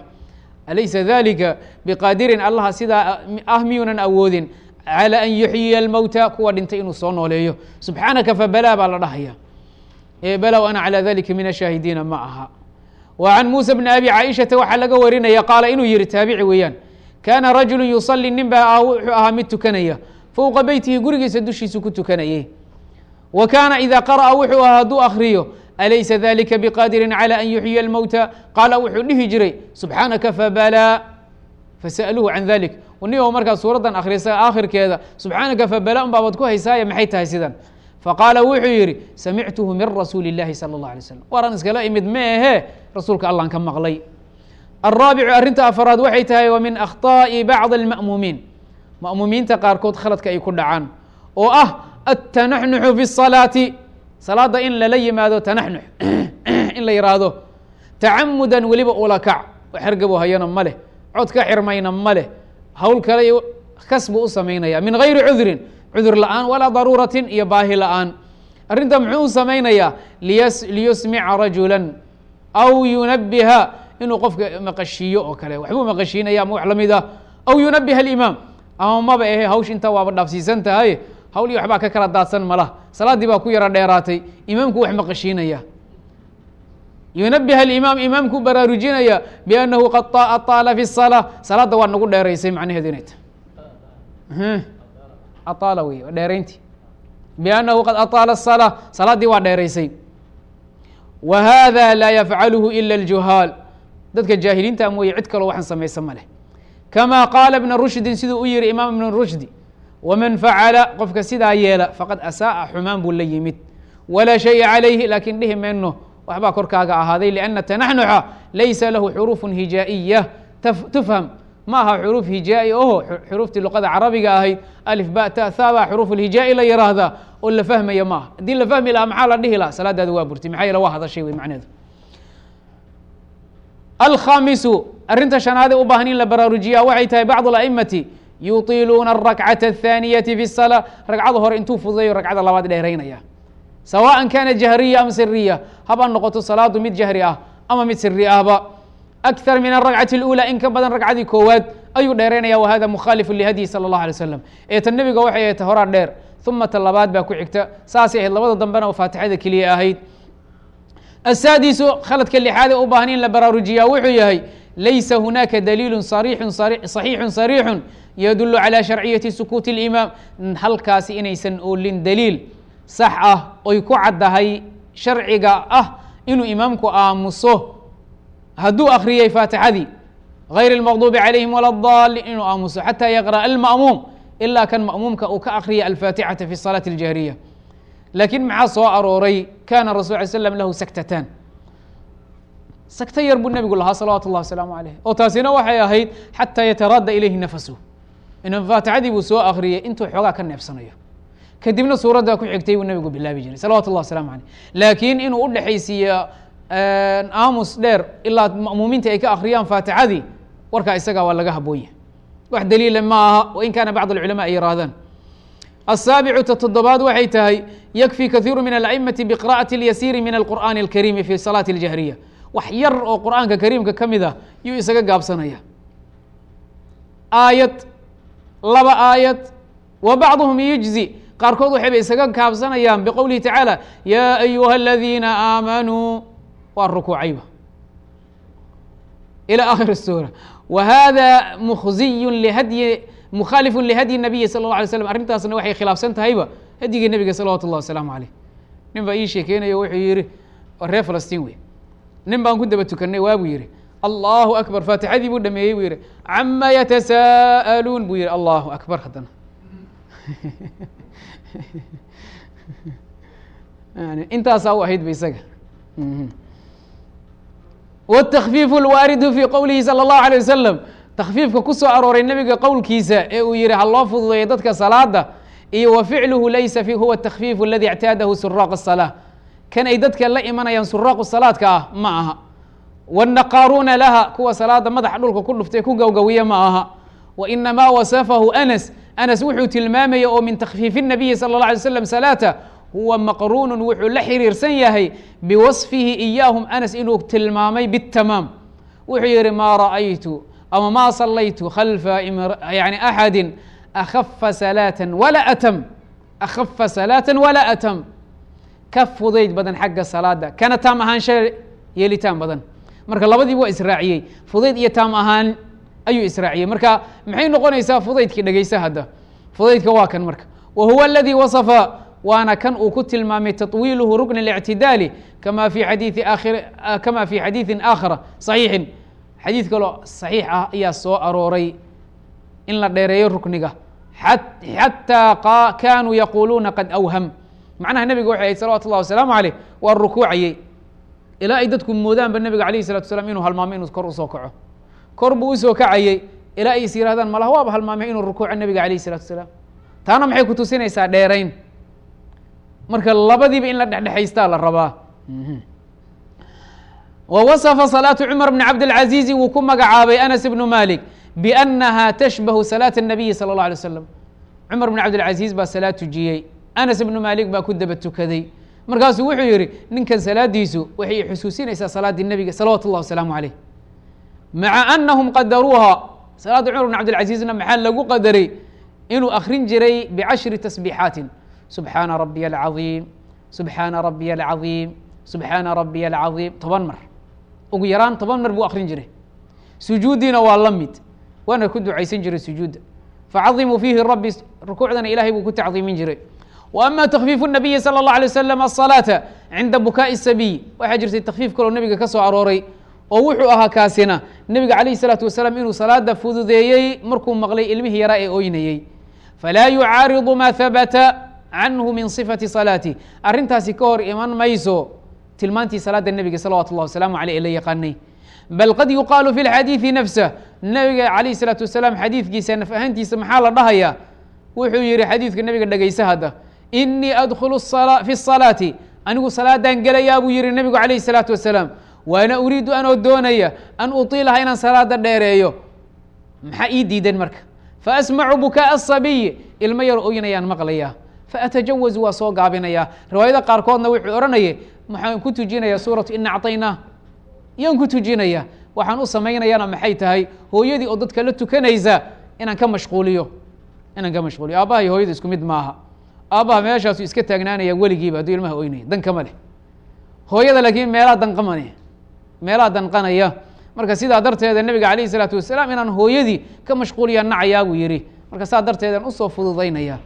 alaysa dalika biqaadirin allaha sidaa ah miyuunan awoodin calى an yuxyiya اlmowta kuwa dhintay inuu soo nooleeyo subxaanaka fabala baa la dhahaya balow ana calى dalika min ashaahidiina ma aha wa can muusa bni abi caaishata waxaa laga warinaya qaala inuu yihi taabici weeyaan kaana rajulu yusali nin baa wuxuu ahaa mid tukanaya fowqa beytihi gurigiisa dushiisu ku tukanayay wa kaana ida qara'a wuxuu ahaa hadduu akriyo alaysa dalika biqaadirin calى an yuxyiya اlmowta qaala wuxuu dhihi jiray subxaanaka fabalaa fasa'aluuhu can dalik nigo markaa suuraddan akhrisa aakhirkeeda subxaanaka fabala un baabad ku haysaaye maxay tahay sidan faqaala wuxuu yihi samictuhu min rasuuli اllahi salى اllah alay slam waran iskala imid ma ahe rasuulka allan ka maqlay alraabicu arrinta afaraad waxay tahay wa min akhطaaءi bacd اlma'muumiin ma'muumiinta qaarkood khaladka ay ku dhacaan oo ah atanaxnuxu fi الsalaati salaada in lala yimaado tanaxnux <clears throat> in la yihaahdo tacamudan weliba ula kac xergabo hayana ma leh cod ka xirmayna ma leh hawl kale kas buu u samaynaya min gayri cudrin cudur la'aan walaa daruuratin iyo baahi la'aan. Arrinta muxuu u samaynayaa liyusmica rajulan aw yunabiha inuu qofka maqashiiyo oo kale. Waxbuu maqashiinaya ama wax la mid ah aw yunabiha alimaam. Ama maba ahe hawsh intaa waaba dhaafsiisan tahay hawlii waxbaa ka kala daadsan malah salaaddii baa ku yaro dheeraatay. Imaamku wax maqashiinaya yunabiha alimaam imaamku baraarujinaya biannahu qad aطaala fi الsalaa salaadda waa nagu dheeraysay macnaheedu inay tahay aطaala wey waa dheeraynti biannahu qad aطaala الsalaa salaaddii waa dheeraysay wa hada laa yafcaluhu ila اljuhaal dadka jaahiliinta mooye cid kaloo waxaan samaysa ma leh kama qaala ibna rushdin siduu u yihi imaam ibn rushdi waman facala qofka sidaa yeela faqad asaa'a xumaan buu la yimid walaa shaya calayhi laakiin dhihi mayno waxbaa korkaaga ahaaday lianna tanaxnuxa laysa lahu xuruufun hijaa'iya tufham ma aha xuruuf hijaa'i oho xuruuftii luqada carabiga ahayd alif ba ta thabaa xuruuf lhijaa'i la yiraahdaa oo la fahmaya ma aha haddii la fahmi lahaa maxaa la dhihi lahaa salaadaada waa burtay maxaa yeele waa hadashay wey macneedu alkhamisu arrinta shanaade u baahan in la baraarujiyaa waxay tahay bacd ala'imati yuطiluuna aلrakcata الthaaniyati fi الsalaa ragcada hore intuu fududayo ragcada labaad dheeraynaya sawaءa kana jahriya am siriya haba noqoto salaadu mid jahri ah ama mid siri ahba akthar min aلragcati اlأulى in ka badan ragcadii koowaad ayuu dheeraynaya wahada mukhaalifu lihadyi salى اllah alay slam ee ta nebiga waxay ahayd ta horaa dheer uma ta labaad baa ku xigta saasay ahayd labada dambena oo faatixada keliya ahayd asaadisu khaladka lixaade u baahan in la baraarujiyaa wuxuu yahay laysa hunaaka daliilu sarixun saxiixun sariixun yadulu calى sharciyati sukuuti اlimaam halkaasi inaysan oolin daliil sax ah oy ku caddahay sharciga ah inuu imaamku aamuso hadduu akriyey faatixadii غayr اlmaqdubi calayhim wala اdaalin inuu aamuso xata yaqra'a alma'muum ilaa kan ma'muumka uu ka akriya alfaatixata fi salaati اljahriya laakiin maxaa soo arooray kana rasul ly slam lahu saktatan sakto yar buu nebigu lahaa salawatu اllah wasalaamu alayh oo taasina waxay ahayd xataa yataradda ilayhi nafasu in faatixadii buu soo akriyey intuu xoogaa ka neefsanayo kadibna suuraddaa ku xigtay buu nabigu bilaabi jiray. Salawatu llah waslamu caleyh laakiin inuu u dhexaysiiya aamus dheer ilaa ma'muumiinta ay ka akriyaan faatixadii warkaa isagaa waa laga haboonya wax daliila ma aha wain kaana bacd alculamaa ay yihaahdaan asaabicu toddobaad waxay tahay yakfi kaiiru min ala'imati biqira'ati اlyasiiri min alqur'aani alkariimi fi salaati اljahriya wax yar oo qur'aanka kariimka ka mid ah yuu isaga gaabsanaya. Aayad laba aayad wa bacduhum yujzi qaarkood waxayba isaga gaabsanayaan bqowlihi tacaalى ya أyuha الadiina aamanuu waa rukuucayba ilى akhir الsura w hada mkhziy lhadyi mukhaalifu lihadyi nabiyi sala اlه alay slam arrintaasna waxay khilaafsan tahayba hadyigii nebiga salawatu اllah wasalaamu aleyh nin baa ii sheekeynayo wuxuu yihi reer falastiin wey nin baan ku daba tukanay waa buu yihi allahu akbar faatixadii buu dhameeyey buu yihi cama yatasa'aluun buu yihi allahu akbar haddana <laughs> yani intaasaa u ahayd ba isaga wاtakfiifu اlwaaridu fi qowlihi salى اllahu alيه wasalam takfiifka ku soo arooray nebiga qowlkiisa ee uu yihi ha loo fududeeyo dadka salaada iyo wa ficluhu laysa fi huwa takfiifu aladi اctaadahu suraaq الsalaa kan ay dadka la imanayaan suraaqu salaadka ah ma aha wالnaqaaruuna laha kuwa salaada madaxa dhulka ku dhuftay ku gowgawiya ma aha wainamaa wasafahu anas anas wuxuu tilmaamaya oo min takfiifi الnabiyi salى اlه alay slam salaata huwa maqruunu wuxuu la xiriirsan yahay biwasfihi iyaahum anas inuu tilmaamay bالtamaam wuxuu yihi maa ra'aytu ama ma salaytu khalfa yani axadi akhafa salaata walaa atam akhafa salaata walaa atam ka fudayd badan xagga salaada kana taam ahaansha yeelitaan badan marka labadiiba waa israaciyey fudayd iyo taam ahaan ayuu israaciyey marka maxay noqonaysaa fudaydkii dhegeysa hadda fudaydka waa kan marka wa huwa aladii wasafa waana kan uu ku tilmaamay taطwiiluhu rukn الاctidaali kama fi xadiii akhir kama fi xadiiثi aakhara صaxiixin xadiid kaloo صaxiix ah ayaa soo arooray in la dheereeyo rukniga xatىa kanuu yaquluuna qad awham macnaha nebiga waxay ahayd salawatu اllah wasalaamu aleyh waa rukuucayey ilaa ay dadku moodaanba nebiga alayh الsalatu asalaam inuu halmaamay inuu kor usoo kaco kor buu usoo kacayey ilaa ay is yirahdaan malaha waaba halmaamay inuu rukuuco nebiga alayh الsalatu asalaam taana maxay ku tusinaysaa dheerayn marka labadiiba in la dhexdhexaystaa la rabaa wa waصfa salaaةu cmar bn cabdالcaزiizi wuu ku magacaabay anas ibnu malik bأnaha tashbahu salaaة الnabiyi salى الlaه alay slam cumar bn cabdilcaziiz baa salaad tujiyey anas ibnu maalik baa ku daba tukaday markaasuu wuxuu yidhi ninkan salaadiisu waxay xusuusinaysaa salaaddii nebiga salawatu اllah wasalaamu caleyh maca anahum qadaruuha salaadda cumar bn cabdilcaziizna maxaa lagu qadaray inuu akrin jiray bicashri tasbiixaatin subxaana rabiya alcaiim subxaana rabiya alcaiim subxaana rabiya alcaiim toban mar ugu yaraan toban mar buu akrin jiray sujuuddiina waa la mid waana ku ducaysan jiray sujuudda facadimuu fiihi rabbi rukuucdana ilahay buu ku tacdiimin jiray wa ama takfiifu nabiyi salى اllah alay wasalam asalaata cinda bukaaءi sabiy waxaa jirtay takfiif kaloo nebiga ka soo arooray oo wuxuu ahaa kaasina. Nebiga calayhi salaatu wasalaam inuu salaada fududeeyey markuu maqlay ilmihii yaraa ee ooynayey falaa yucaaridu maa habata canhu min sifati salaatih arrintaasi ka hor iman mayso tilmaantii salaada nebiga salawatu llah wasalaamu aleyh ee la yaqaanay. Bal qad yuqaalu fi lxadiidi nafsa. Nebiga calayhi salaatu wasalaam xadiidkiisa naf maxaa la dhahayaa wuxuu yihi xadiidka nebiga dhegaysa hadda inii adkhulu fi salaati anigu salaadaan gelayaa buu yihi nebigu calayhi salaatu wasalaam waana uriidu anoo doonaya an utiilaha inaan salaada dheereeyo maxaa ii diidan marka faasmacu bukaaءa الsabiy ilmo yar oynayaan maqlayaa faatajawazu waa soo gaabinayaa riwaayada qaarkoodna wuxuu odhanaya maxaan ku tujinayaa suuratu ina acطaynaa yaan ku tujinaya waxaan u samaynayaana maxay tahay hooyadii oo dadka la tukanaysa inaan ka mashquuliyo inaan ka mashquuliyo aabbaha iyo hooyada isku mid maaha aabbaha meeshaasu iska taagnaanaya weligiiba hadduu ilmaha oynaya dan kama leh hooyada laakiin meelaa danqamane meelaha danqanaya marka sidaa darteeda nebiga calayh isalaatu wasalaam inaan hooyadii ka mashquuliya nacayaa buu yihi marka saa darteedaan usoo fududaynaya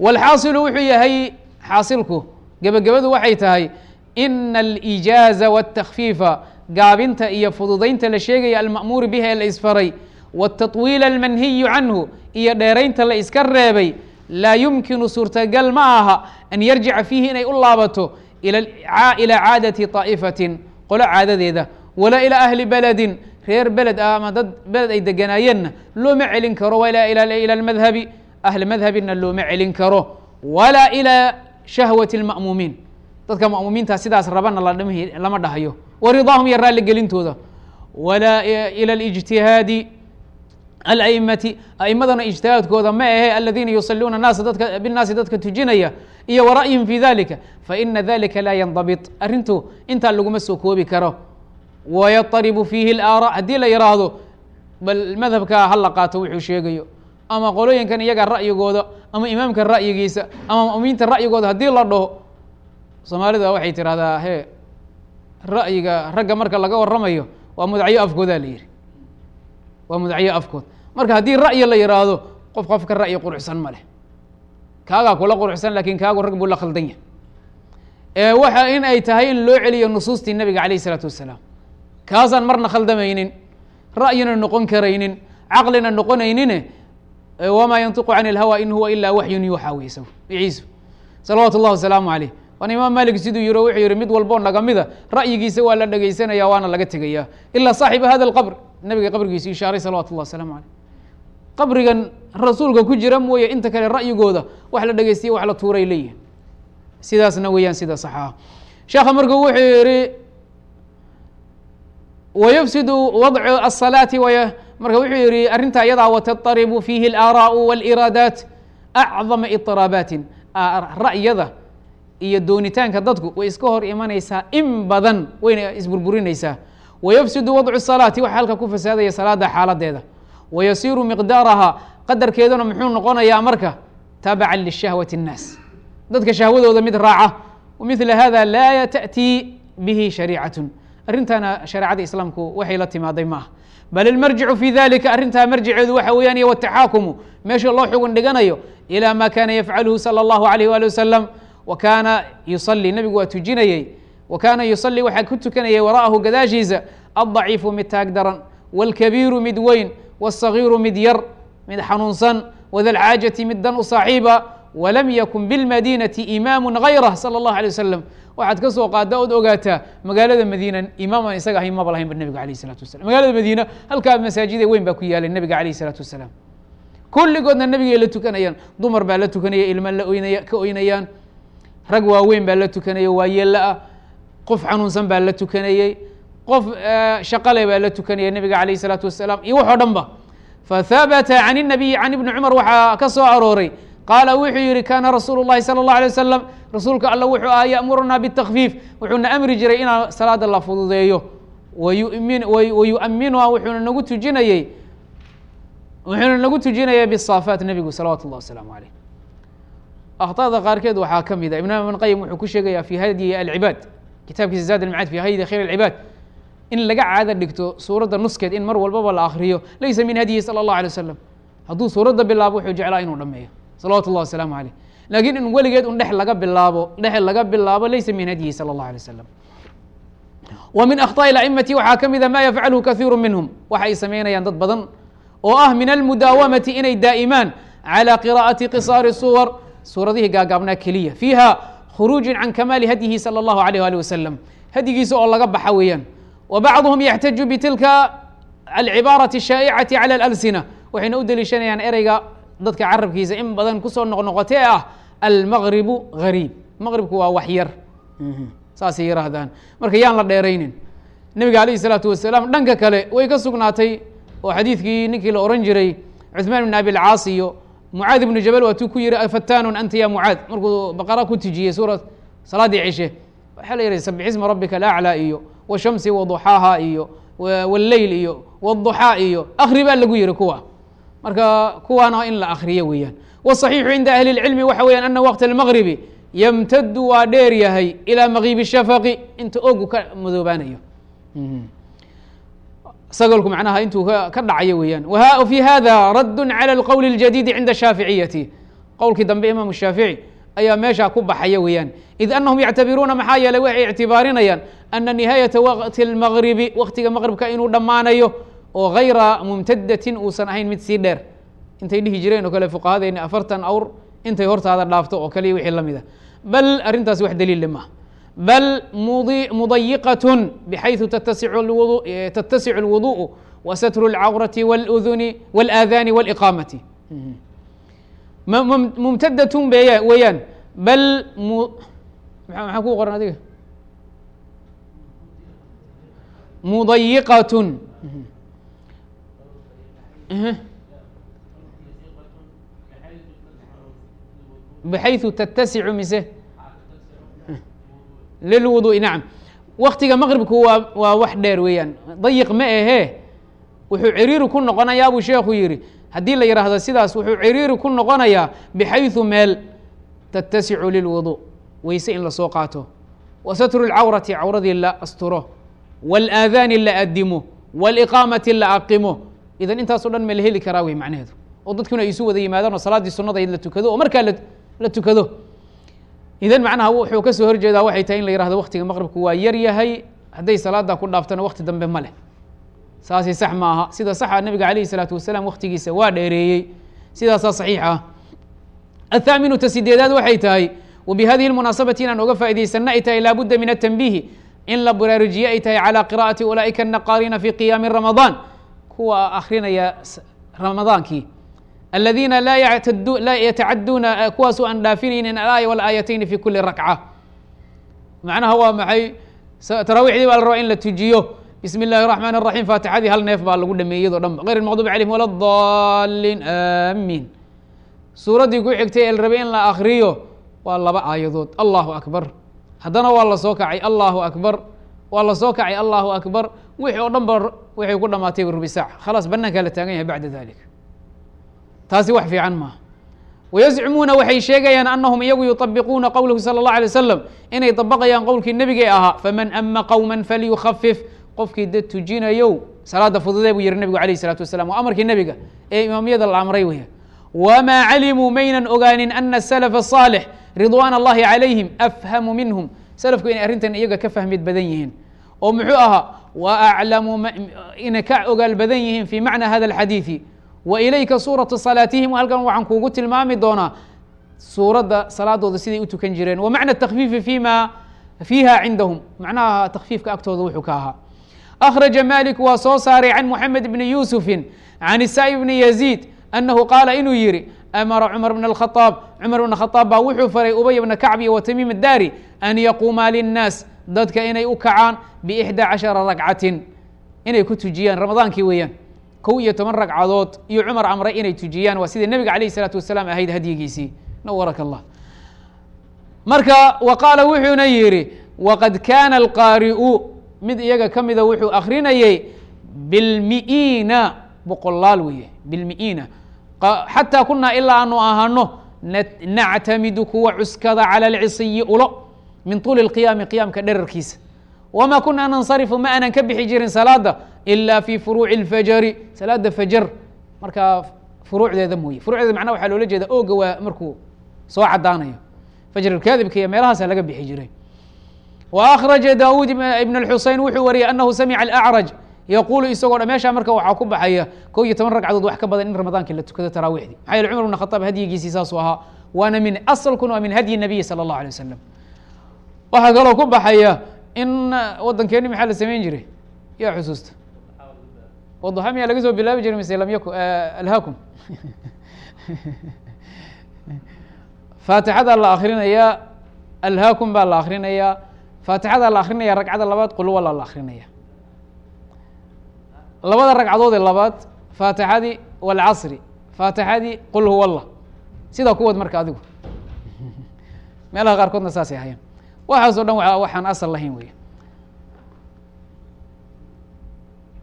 walxaasilu wuxuu yahay xaasilku gebagabadu waxay tahay ina alijaaza waاtakfiifa gaabinta iyo fududaynta la sheegaya alma'muuri biha ee la isfaray wاtaطwiila almanhiyu canhu iyo dheeraynta la iska reebay laa yumkinu suurtagal ma aha an yarjica fiihi inay u laabato ilaa caadati طaa'ifatin qolo caadadeeda walaa ilaa ahli beledin reer beled ah ama dad beled ay deganaayeenna looma celin karo walaa ila اlmadhabi ahli madhabina looma celin karo walaa ilaa shahwati اlma'muumiin dadka ma'muumiinta sidaas rabana lama dhahayo waridaahum iyo raalli gelintooda walaa ila اlijtihaadi alaimati aimadana ijtihaadkooda ma ahe aladiina yusaluuna naasa dadka binnaasi dadka tujinaya iyo wara'yihim fi dalika faina dalika laa yandabit arrintu intaa laguma soo koobi karo wayadaribu fiihi اlaara haddii la yiraahdo bal madhabkaa hala qaato wuxuu sheegayo ama qolooyinkan iyaga ra'yigooda ama imaamka ra'yigiisa ama ma'muumiinta ra'yigooda haddii la dhaho soomaalida waxay tirahdaa he ra'yiga ragga marka laga waramayo waa mudacyo afkooda la yihi waa mudacyo afkood marka haddii ra'yi la yiraahdo qof qofka ra'yi quruxsan ma leh kaagaa kula quruxsan laakiin kaagu rag buu la khaldan yahay waxa in ay tahay in loo celiyo nusuustii nabiga calayh isalaatu wasalaam kaasaan marna khaldamaynin ra'yina noqon karaynin caqlina noqonaynine wamaa yantiqu can ilhawa in huwa ilaa waxyun yuuxa wey isagu ciisu. Salawaatu اllah wasalaamu caleyh waana imaam malik siduu yiri wuxuu yihi mid walboo nagamida ra'yigiisa waa la dhegaysanaya waana laga tegaya. Ilaa saaxiba hada alqabr. Nabiga qabrigiisa ishaaray salawatu llah wasalaamu caleyh qabrigan rasuulka ku jira mooye inta kale ra'yigooda wax la dhegeystiya wax la tuuray leeyihiin sidaasna weeyaan sida saxaha sheekha markuu wuxuu yihi wayufsidu wadcu asalaati way marka wuxuu yihi arrinta iyadaa watadaribu fiihi alaaraau wاliraadaat acdama iطiraabaatin ra'yada iyo doonitaanka dadku way iska hor imanaysaa in badan wayna isburburinaysaa wayufsidu wadcu salaati waxa halka ku fasaadaya salaada xaaladeeda wayasiiru miqdaaraha qadarkeeduna muxuu noqonayaa marka tabacan lishahwati الnaas dadka shahwadooda mid raaca wmila hada laa taأtii bihi shariicatun arrintaana shareecada islaamku waxay la timaaday ma ah bal ilmarjicu fi dalika arrintaa marjiceedu waxa weeyaan iyo wataxaakumu meesha loo xugun dhiganayo ilى ma kana yafcaluhu salى اllahu alayh wali wasalam wa kaana yusalii nebigu waa tujinayey wa kaana yusalii waxaa ku tukanayay wara'ahu gadaashiisa alضaciifu mid taag daran wاlkabiiru mid weyn wالصagiiru mid yar mid xanuunsan wadalcaajati mid dan u saaxiiba walam yakun biاlmadinati imaamu gayrah salى اllahu alيه wasalam waxaad ka soo qaaddaa ood ogaataa magaalada madiina imaam aan isaga ahayn maba lahaynba nebiga alayh isalatu wasalam magaalada madiina halkaa masaajida weyn baa ku yaalay nebiga alayh isalaatu wasalaam. Kulligoodna nebigay la tukanayaan dumar baa la tukanaya ilma la oynaya ka oynayaan rag waaweyn baa la tukanaya waayela ah qof xanuunsan baa la tukanayey qof eh, shaqale baa la tukanaya nebiga alayh isalaatu wasalaam iyo waxoo dhan ba. Fahabata can nabiyi can ibni cumar waxaa ka soo arooray qaala wuxuu yihi kana rasuulu llahi salى اllah alay wasalam rasuulka alla wuxuu aha ya'muruna bالtakfiif wuxuuna amri jiray inaan salaada la fududeeyo wayumin wayu'minuha wuxuuna nagu tujinayey wuxuuna nagu tujinayay bisaafaat nebigu salawatu اllah wasalaamu aleyh akhطada qaarkeed waxaa ka mid a ibn ibn qayim wuxuu ku sheegaya fi hadyi alcibaad kitaabkiisa zaad almacad fi hadyi khayr alcibaad in laga caado dhigto suuradda nuskeed in mar walbaba la akriyo laysa min hadyihi salى اllah alay wasalam hadduu suuradda bilaabo wuxuu jeclaa inuu dhameeyo salawatu اllah wasalaamu aleyh laakiin in weligeed un dhex laga bilaabo dhex laga bilaabo laysa min hadyihi salى اllah alay wasalam wa min akhطaءi aimati waxaa ka mida ma yafcalhu kahiiru minhum waxa ay samaynayaan dad badan oo ah min almudaawamati inay daa'imaan calى qira'ati qisaari suwar suuradihii gaagaabnaa keliya fiiha khuruuji can kamaali hadyihi salى اllahu alيyh ali wasalam hadyigiisa oo laga baxa weeyaan wa bacduhum yaxtaju bitilka alcibaarati الshaaئicati calى اlalsina waxayna u deliishanayaan ereyga dadka carabkiisa in badan kusoo noqnoqote ah almagribu gariib maqribku waa wax yar saasay yihaahdaan marka yaan la dheeraynin nebiga alayh الsalaatu wasalaam dhanka kale way ka sugnaatay oo xadiidkii ninkii la ohan jiray cuثmaan bn abi lcaas iyo mucaad ibnu jabal waatuu ku yihi afatanun anta ya mucaad markuu baqara ku tijiyey suura salaaddii cishe waxaa la yihi sabixisma rabbika alaclى iyo washamsi waduxaaha iyo wاlleyl iyo wاduxaa iyo akri baa lagu yihi kuwa marka kuwaana in la akriyo weeyaan wالصaxiixu cinda ahli اlcilmi waxa weyan ana waqt اlmagribi ymtadu waa dheer yahay ilى makiib الshafaqi inta ogu ka madoobaanayo sagalku macnaha intuu ka dhacayo weeyaan fi hada radd calى اlqowl اljadيidi cinda shaaficiyati qowlkii dambe imaam shaafici ayaa meeshaa ku baxaya weeyaan id anahum yactabiruuna maxaa yeelay waxay ictibaarinayaan ana nihaayata waqti اlmagribi waqtiga maqribka inuu dhammaanayo oo gayra mumtadatin uusan ahayn mid sii dheer intay dhihi jireen oo kale fuqahadeyni afartan awr intay hortaada dhaafto oo kaliya wixii la mida bal arrintaasi wax daliille maaha bal mudayiqaة bxayثu tattasic اlwuduء wa satru اlcawrati wاluduni wاlآadani wاliqaamati mumtadatun beya weeyaan bal maxaa ku qoran adiga mudayiqatun bxayثu tattasicu mise lilwuduءi nacam waktiga maqribku waa waa wax dheer weeyaan dayiq ma ahee wuxuu ciriiri ku noqonayaa buu sheekhu yihi haddii la yidhaahdo sidaas wuxuu ciriiri ku noqonayaa bxayثu meel tattasicu lilwudu weyse in lasoo qaato wa satru اlcawrati cawradii la asturo wاlآadaani la adimo wاliqaamati la aqimo idan intaaso dhan ma la heli karaa wey macnaheedu oo dadkuna ay isu wada yimaadaan oo salaaddii sunadayd la tukado oo markaa la tukado idan macnaha wuxuu kasoo horjeedaa waxay tahay in la yihahdo waktiga maqribku waa yar yahay hadday salaada ku dhaaftana wakti dambe ma leh saasi sax ma aha sida saxa nabiga alayh الsalaatu wasalaam waktigiisa waa dheereeyey sidaasaa saxiix ah aلthaaminu ta sideedaad waxay tahay wbihadihi اmunaasabati inaan oga faa'idaysana ay tahay laabudda min aلtanbihi in la baraarujiye ay tahay calى qira'ati ulaa'ika الnaqaariina fi qiyaami ramadaan kuwa akrinaya ramadaankii aladiina laa yatacaduuna kuwaasoo aan dhaafinaynin alaaya walaayatayni fi kuli rakca macnaha waa maxay taraawiixdii baa la rabaa in la tujiyo bismi اllahi الرaxman الraxim faatixadii hal neef baa lagu dhameeyey iyado dhan غayr الmaqdubi calayhim wala الضaliin amin suuraddii ku xigtay ee la rabay in la akriyo waa laba aayadood allahu akbar haddana waa la soo kacay allahu akbar waa la soo kacay allahu akbar wixii oo dhan ba waxay ku dhamaatay rubi saac khalaas banaankaa la taagan yahay bacda dalik taasi wax fiican maaha wayazcumuuna waxay sheegayaan anahum iyagu yuطabiquuna qowlahu salى اlه alيه wasalam inay dabaqayaan qowlkii nebigee ahaa faman ama qowma falyukhafif qofkii dad tujinayow salaada fududee buu yihi nebigu alayh الsalaatu wasalam waa amarkii nebiga ee imaamiyada la amray weya wmaa calimuu maynan ogaanin ana الslف الصaalح ridwan اllahi calayhim afhamu minhum selafku inay arrintan iyaga ka fahmid badan yihiin. Oo muxuu ahaa wa aclamu inay ka ogaal badan yihiin fi macna hada اlxadiiثi wa ilayka suuratu salaatihim halkan waxaan kuugu tilmaami doonaa suuradda salaadooda siday u tukan jireen. Wa macna takfiifi fima fiiha cindahum. Macnaha takfiifka agtooda wuxuu ka ahaa. Akhraja malik waa soo saaray can moxamed bni yuusufin can isaa bni yaziid anahu qaala inuu yihi amara cumar bn اkhaaab cumar bn khaaab baa wuxuu faray ubay bna kacb iyo watamiim daari an yaquumaa linnaas dadka inay u kacaan bixda cashara ragcatin inay ku tujiyaan ramadaankii weeyaan kow iyo toban ragcadood iyo cumar amray inay tujiyaan waa sida nebiga alayh isalaatu wasalaam ahayd hadyigiisii nawaraka allah marka wa qaala wuxuuna yidhi waqad kaana alqaari'u mid iyaga ka mida wuxuu akrinayey bilmi'iina boqolaal weeye bilmi'iina xataa kunaa ilaa aanu ahano nactamidu kuwa cuskada cala alcisiyi ulo min tuuli اlqiyaami qiyaamka dherarkiisa wma kuna nansarifu ma aanan ka bixi jirin salaada ila fi furuuci اlfajari salaada fajar markaa furuucdeeda mooye furucdeeda macnaha waxaa loola jeeda ooga waa markuu soo cadaanayo fajrulkaadibka iyo meelahaasa laga bixi jiray wa akhraja daawuud ibn اlxusein wuxuu wariyey anahu samica alacraj yaquulu isagoo dha meeshaa marka waxaa ku baxaya kow iyo toban ragcadood wax ka badan in ramadaankii la tukado taraawiixdii maxaa yeele cumar bn khataab hadyigiisii saasuu ahaa waana min asalkun waa min hadyi nabiyi sala اllah alay wasalam waxaa kaloo ku baxaya in waddankeeni maxaa la samayn jiray yaa xusuusta wadaha miyaa laga soo bilaabi jiray mise lam yaku alhaakum faatixadaa la akrinayaa alhaakum baa la akrinayaa faatixadaa la akrinaya ragcada labaad qulwala la akrinaya labada ragcadood ee labaad faatixadii walcasri faatixadii qul huwa allah. Sidaa kuwad marka adigu. <laughs> Meelaha qaarkoodna saasay ahayeen waxaasoo dhan waxaan asal lahayn wey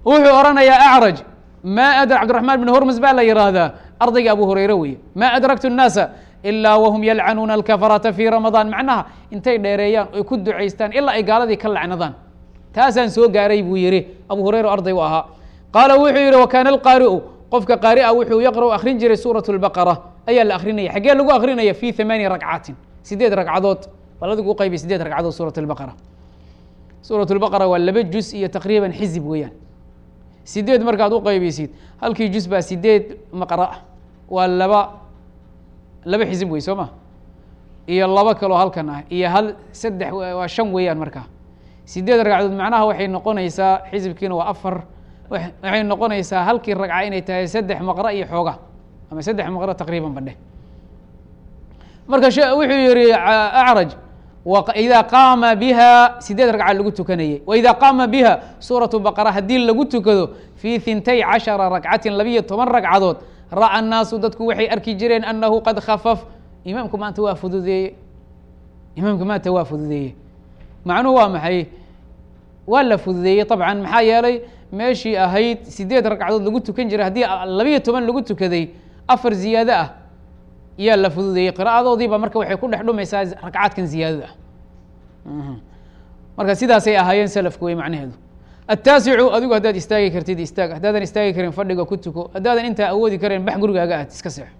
wuxuu oranayaa acraj ma adra cabdiraxmaan bn hormus baa la yihahdaa ardayga abu hureyre weye ma adraktu الnaasa ilaa wahum yalcanuuna alkafarata fi ramadaan. Macnaha intay dheereeyaan oy ku ducaystaan ilaa ay gaaladii ka lacnadaan. Taasaan soo gaaray buu yihi abu hureyre arday u ahaa qaala wuxuu yihi wakana alqaari'u qofka qaari'a wuxuu yaqra'u akrin jiray suuraة اlbaqara ayaa la akrinaya xaggee lagu akrinaya fi hamaani ragcaatin sideed ragcadood bal adigu uqaybi sideed ragcadood suuraة اlbaqara suuraة اlbaqara waa laba juz iyo taqriiban xizib weeyaan sideed markaad uqaybaysid halkii juz baa sideed maqra waa laba laba xizib wey soo ma iyo laba kaloo halkan ah iyo hal saddex waa shan weeyaan markaa sideed ragcadood macnaha waxay noqonaysaa xizibkiina waa afar waxay noqonaysaa halkii ragca inay tahay saddex maqra iyo xooga ama saddex maqra taqriiban badhe marka wuxuu yihi acraj ida qaama biha sideed ragca lagu tukanayay waida qaama biha suuraةu baqara haddii lagu tukado fii hintay cashara ragcatin labiyo toban ragcadood ra'a الnaasu dadku waxay arki jireen anahu qad khafaf imaamku maanta waa fududeeye imaamku maanta waa fududeeye macnuhu waa maxay waa la fududeeyey طabcan maxaa yeelay Meeshii ahayd sideed ragcadood lagu tukan jiray haddii labiyo toban lagu tukaday afar ziyaado ah yaa la fududeeyey. Qira'adoodiiba marka waxay ku dhex dhumaysaa ragcaadkan ziyaadada ah. Marka sidaasay ahaayeen selafku wey macnaheedu. Attaasicu adigu haddaad istaagi kartid istaag haddaadan istaagi karin fadhiga ku tuko haddaadan intaa awoodi karayn bax gurigaaga aad iska seexo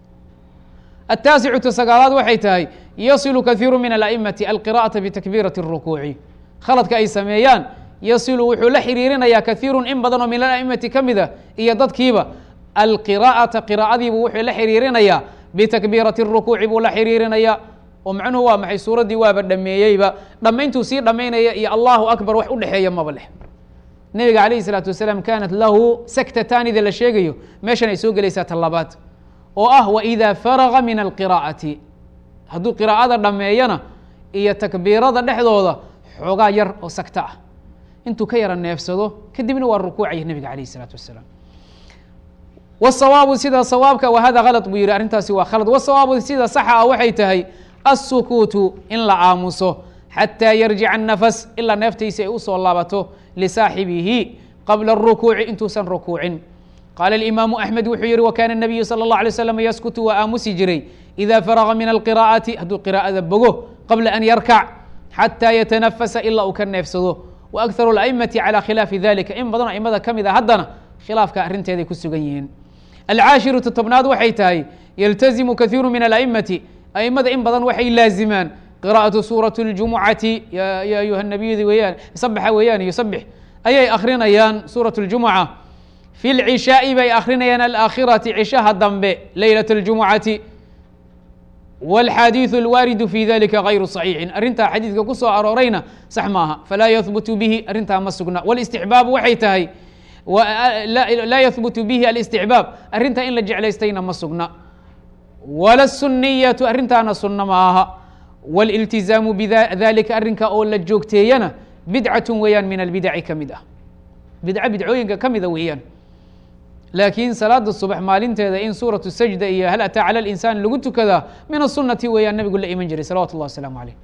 attaasicu ta sagaalaad waxay tahay yasilu kathiiru min ala'imati alqira'ata bitakbiirati الrukuuci khaladka ay sameeyaan yasilu wuxuu la xiriirinayaa kaiiru in badan oo min aamati ka mida ah iyo dadkiiba. Alqira'ata qira'adiibuu wuxuu la xiriirinayaa bitakbiirati rukuuci buu la xiriirinayaa. Oo macnuhu waa maxay? Suuraddii waaba dhameeyeyba dhammayntuu sii dhammaynaya iyo allahu akbar wax u dhexeeya maba leh. Nebiga calayhi salaatu wasalaam kaanat lahu saktatanida la sheegayo. Meeshan ay soo gelaysaa talabaad oo ah waida faraga min alqira'ati hadduu qiraa'ada dhammeeyana iyo takbiirada dhexdooda xoogaa yar oo sakta ah intuu ka yara neefsado kadibna waa rukuucaya nebiga calayh الsalaatu wasalaam wsawaabu sida sawaabka wa hada kalad buu yihi arrintaasi waa khalad wasawaabu sida saxa ah waxay tahay الsukuutu in la aamuso xatىa yarjica الnafas ilaa neeftiisa ay usoo laabato lisaaxibihi qabla الrukuuci intuusan rukuucin qaala الimaamu axmed wuxuu yihi wakana الnabiyu salى الlaه alيه slam yaskutu waa aamusi jiray إida faraga min alqira'ati hadduu qiraa'ada bogo qabla an yarkac xatىa yatanafasa ilaa uu ka neefsado wa akharu اlأimati calى khilaafi dalika in badanoo aimada ka mid a haddana khilaafka arrinteeday ku sugan yihiin alcaashiru totobnaad waxay tahay yaltazimu kathiiru min ala'imati aimada in badan waxay laazimaan qira'atu suuraة اljumucati ya ayuha nabiyadi weeyaan sabaxa weeyaan yusabix ayay akrinayaan suuraة اljumuca fi lcishaaءi bay akrinayaan alaakhirati cishaha dambe leylaة اljumucati wاlxadiiثu اlwaaridu fi dalika gayru صaxiixin arrintaa xadiidka ku soo aroorayna sax maaha falaa yahbutu bihi arrintaa ma sugna wاlاsticbaabu waxay tahay laa yahbutu bihi alاsticbaab arrintaa in la jeclaystayna ma sugna wala الsuniyatu arrintaana sunna maaha wاlاltizaamu bidalika arrinka oo la joogteeyana bidcat weeyaan min albidaci ka mid ah bidco bidcooyinka ka mida weeyaan laakiin salaada subax maalinteeda in suuratu sajda iyo hal ataa cala linsaan lagu tukadaa min asunati weeyaan nabigu la iman jiray salawatu llah wasalaamu caleyh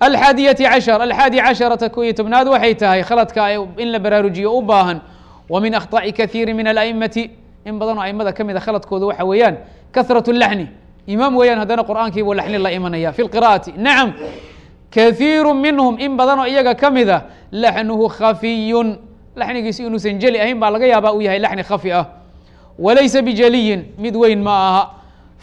alxaadiyati cashar alxaadi casharata ko iyo tobnaad waxay tahay khaladka in la baraarujiyo u baahan wa min akhطaءi kahiiri min alaimati in badanoo aimada ka mida khaladkooda waxa weeyaan kahrat laxni. Imaam weeyaan haddana qur'aankiibu laxni la imanaya fi lqira'ati nacam kahiiru minhum in badanoo iyaga ka mida laxnuhu khafiyun laxnigiisi inuusan jeli ahayn baa laga yaabaa uu yahay laxni khafi ah walaysa bijaliyin mid weyn ma aha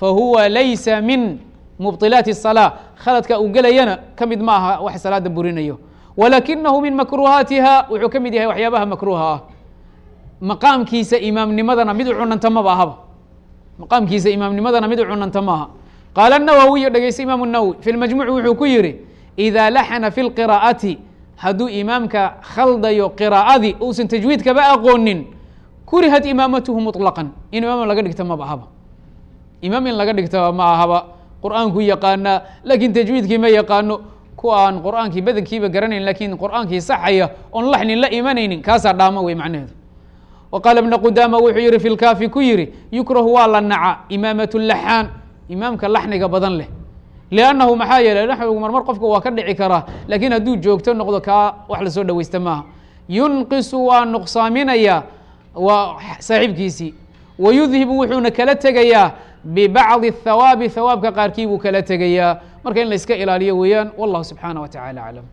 fahuwa laysa min mubطilaati الصalاة khaladka uu gelayana ka mid ma aha wax salaada burinayo walakinahu min makruhaatiha wuxuu ka mid yahay waxyaabaha makruha ah maqaamkiisa imaamnimadana mid u cunanta maba ahaba maqaamkiisa imaamnimadana mid u cunanta maaha qaala الnawawiy dhegeysta imaam الnawowi fi lmajmuc wuxuu ku yihi إida laxna fi اlqira'ati hadduu imaamka khaldayo qiraa'adii uusan tajwiidkaba aqoonin kurihat imaamatuhu muطlaqan in imaam laga dhigta maba ahaba imaam in laga dhigtaba ma ahaba. Qur'aanku yaqaanaa laakiin tajwiidkii ma yaqaano. Kuwa aan qur'aankii badankiiba garanayn lakiin qur'aankii saxaya oon laxnin la imanaynin kaasaa dhaamo wey macnaheedu. Wa qaala ibna qudaama wuxuu yihi fi lkaafi ku yihi yukrahu waa la naca imaamatu laxaan. Imaamka laxniga badan leh liannahu maxaa yeeley laxnigu marmar qofka waa ka dhici karaa laakiin hadduu joogto noqdo kaa wax la soo dhaweysta maaha yunqisu waa nuqsaaminayaa waa saaxiibkiisii wa yudhibu wuxuuna kala tegayaa bibacdi hawaabi hawaabka qaarkii buu kala tegayaa marka in la iska ilaaliyo weeyaan wallahu subxaanah wa tacala aclam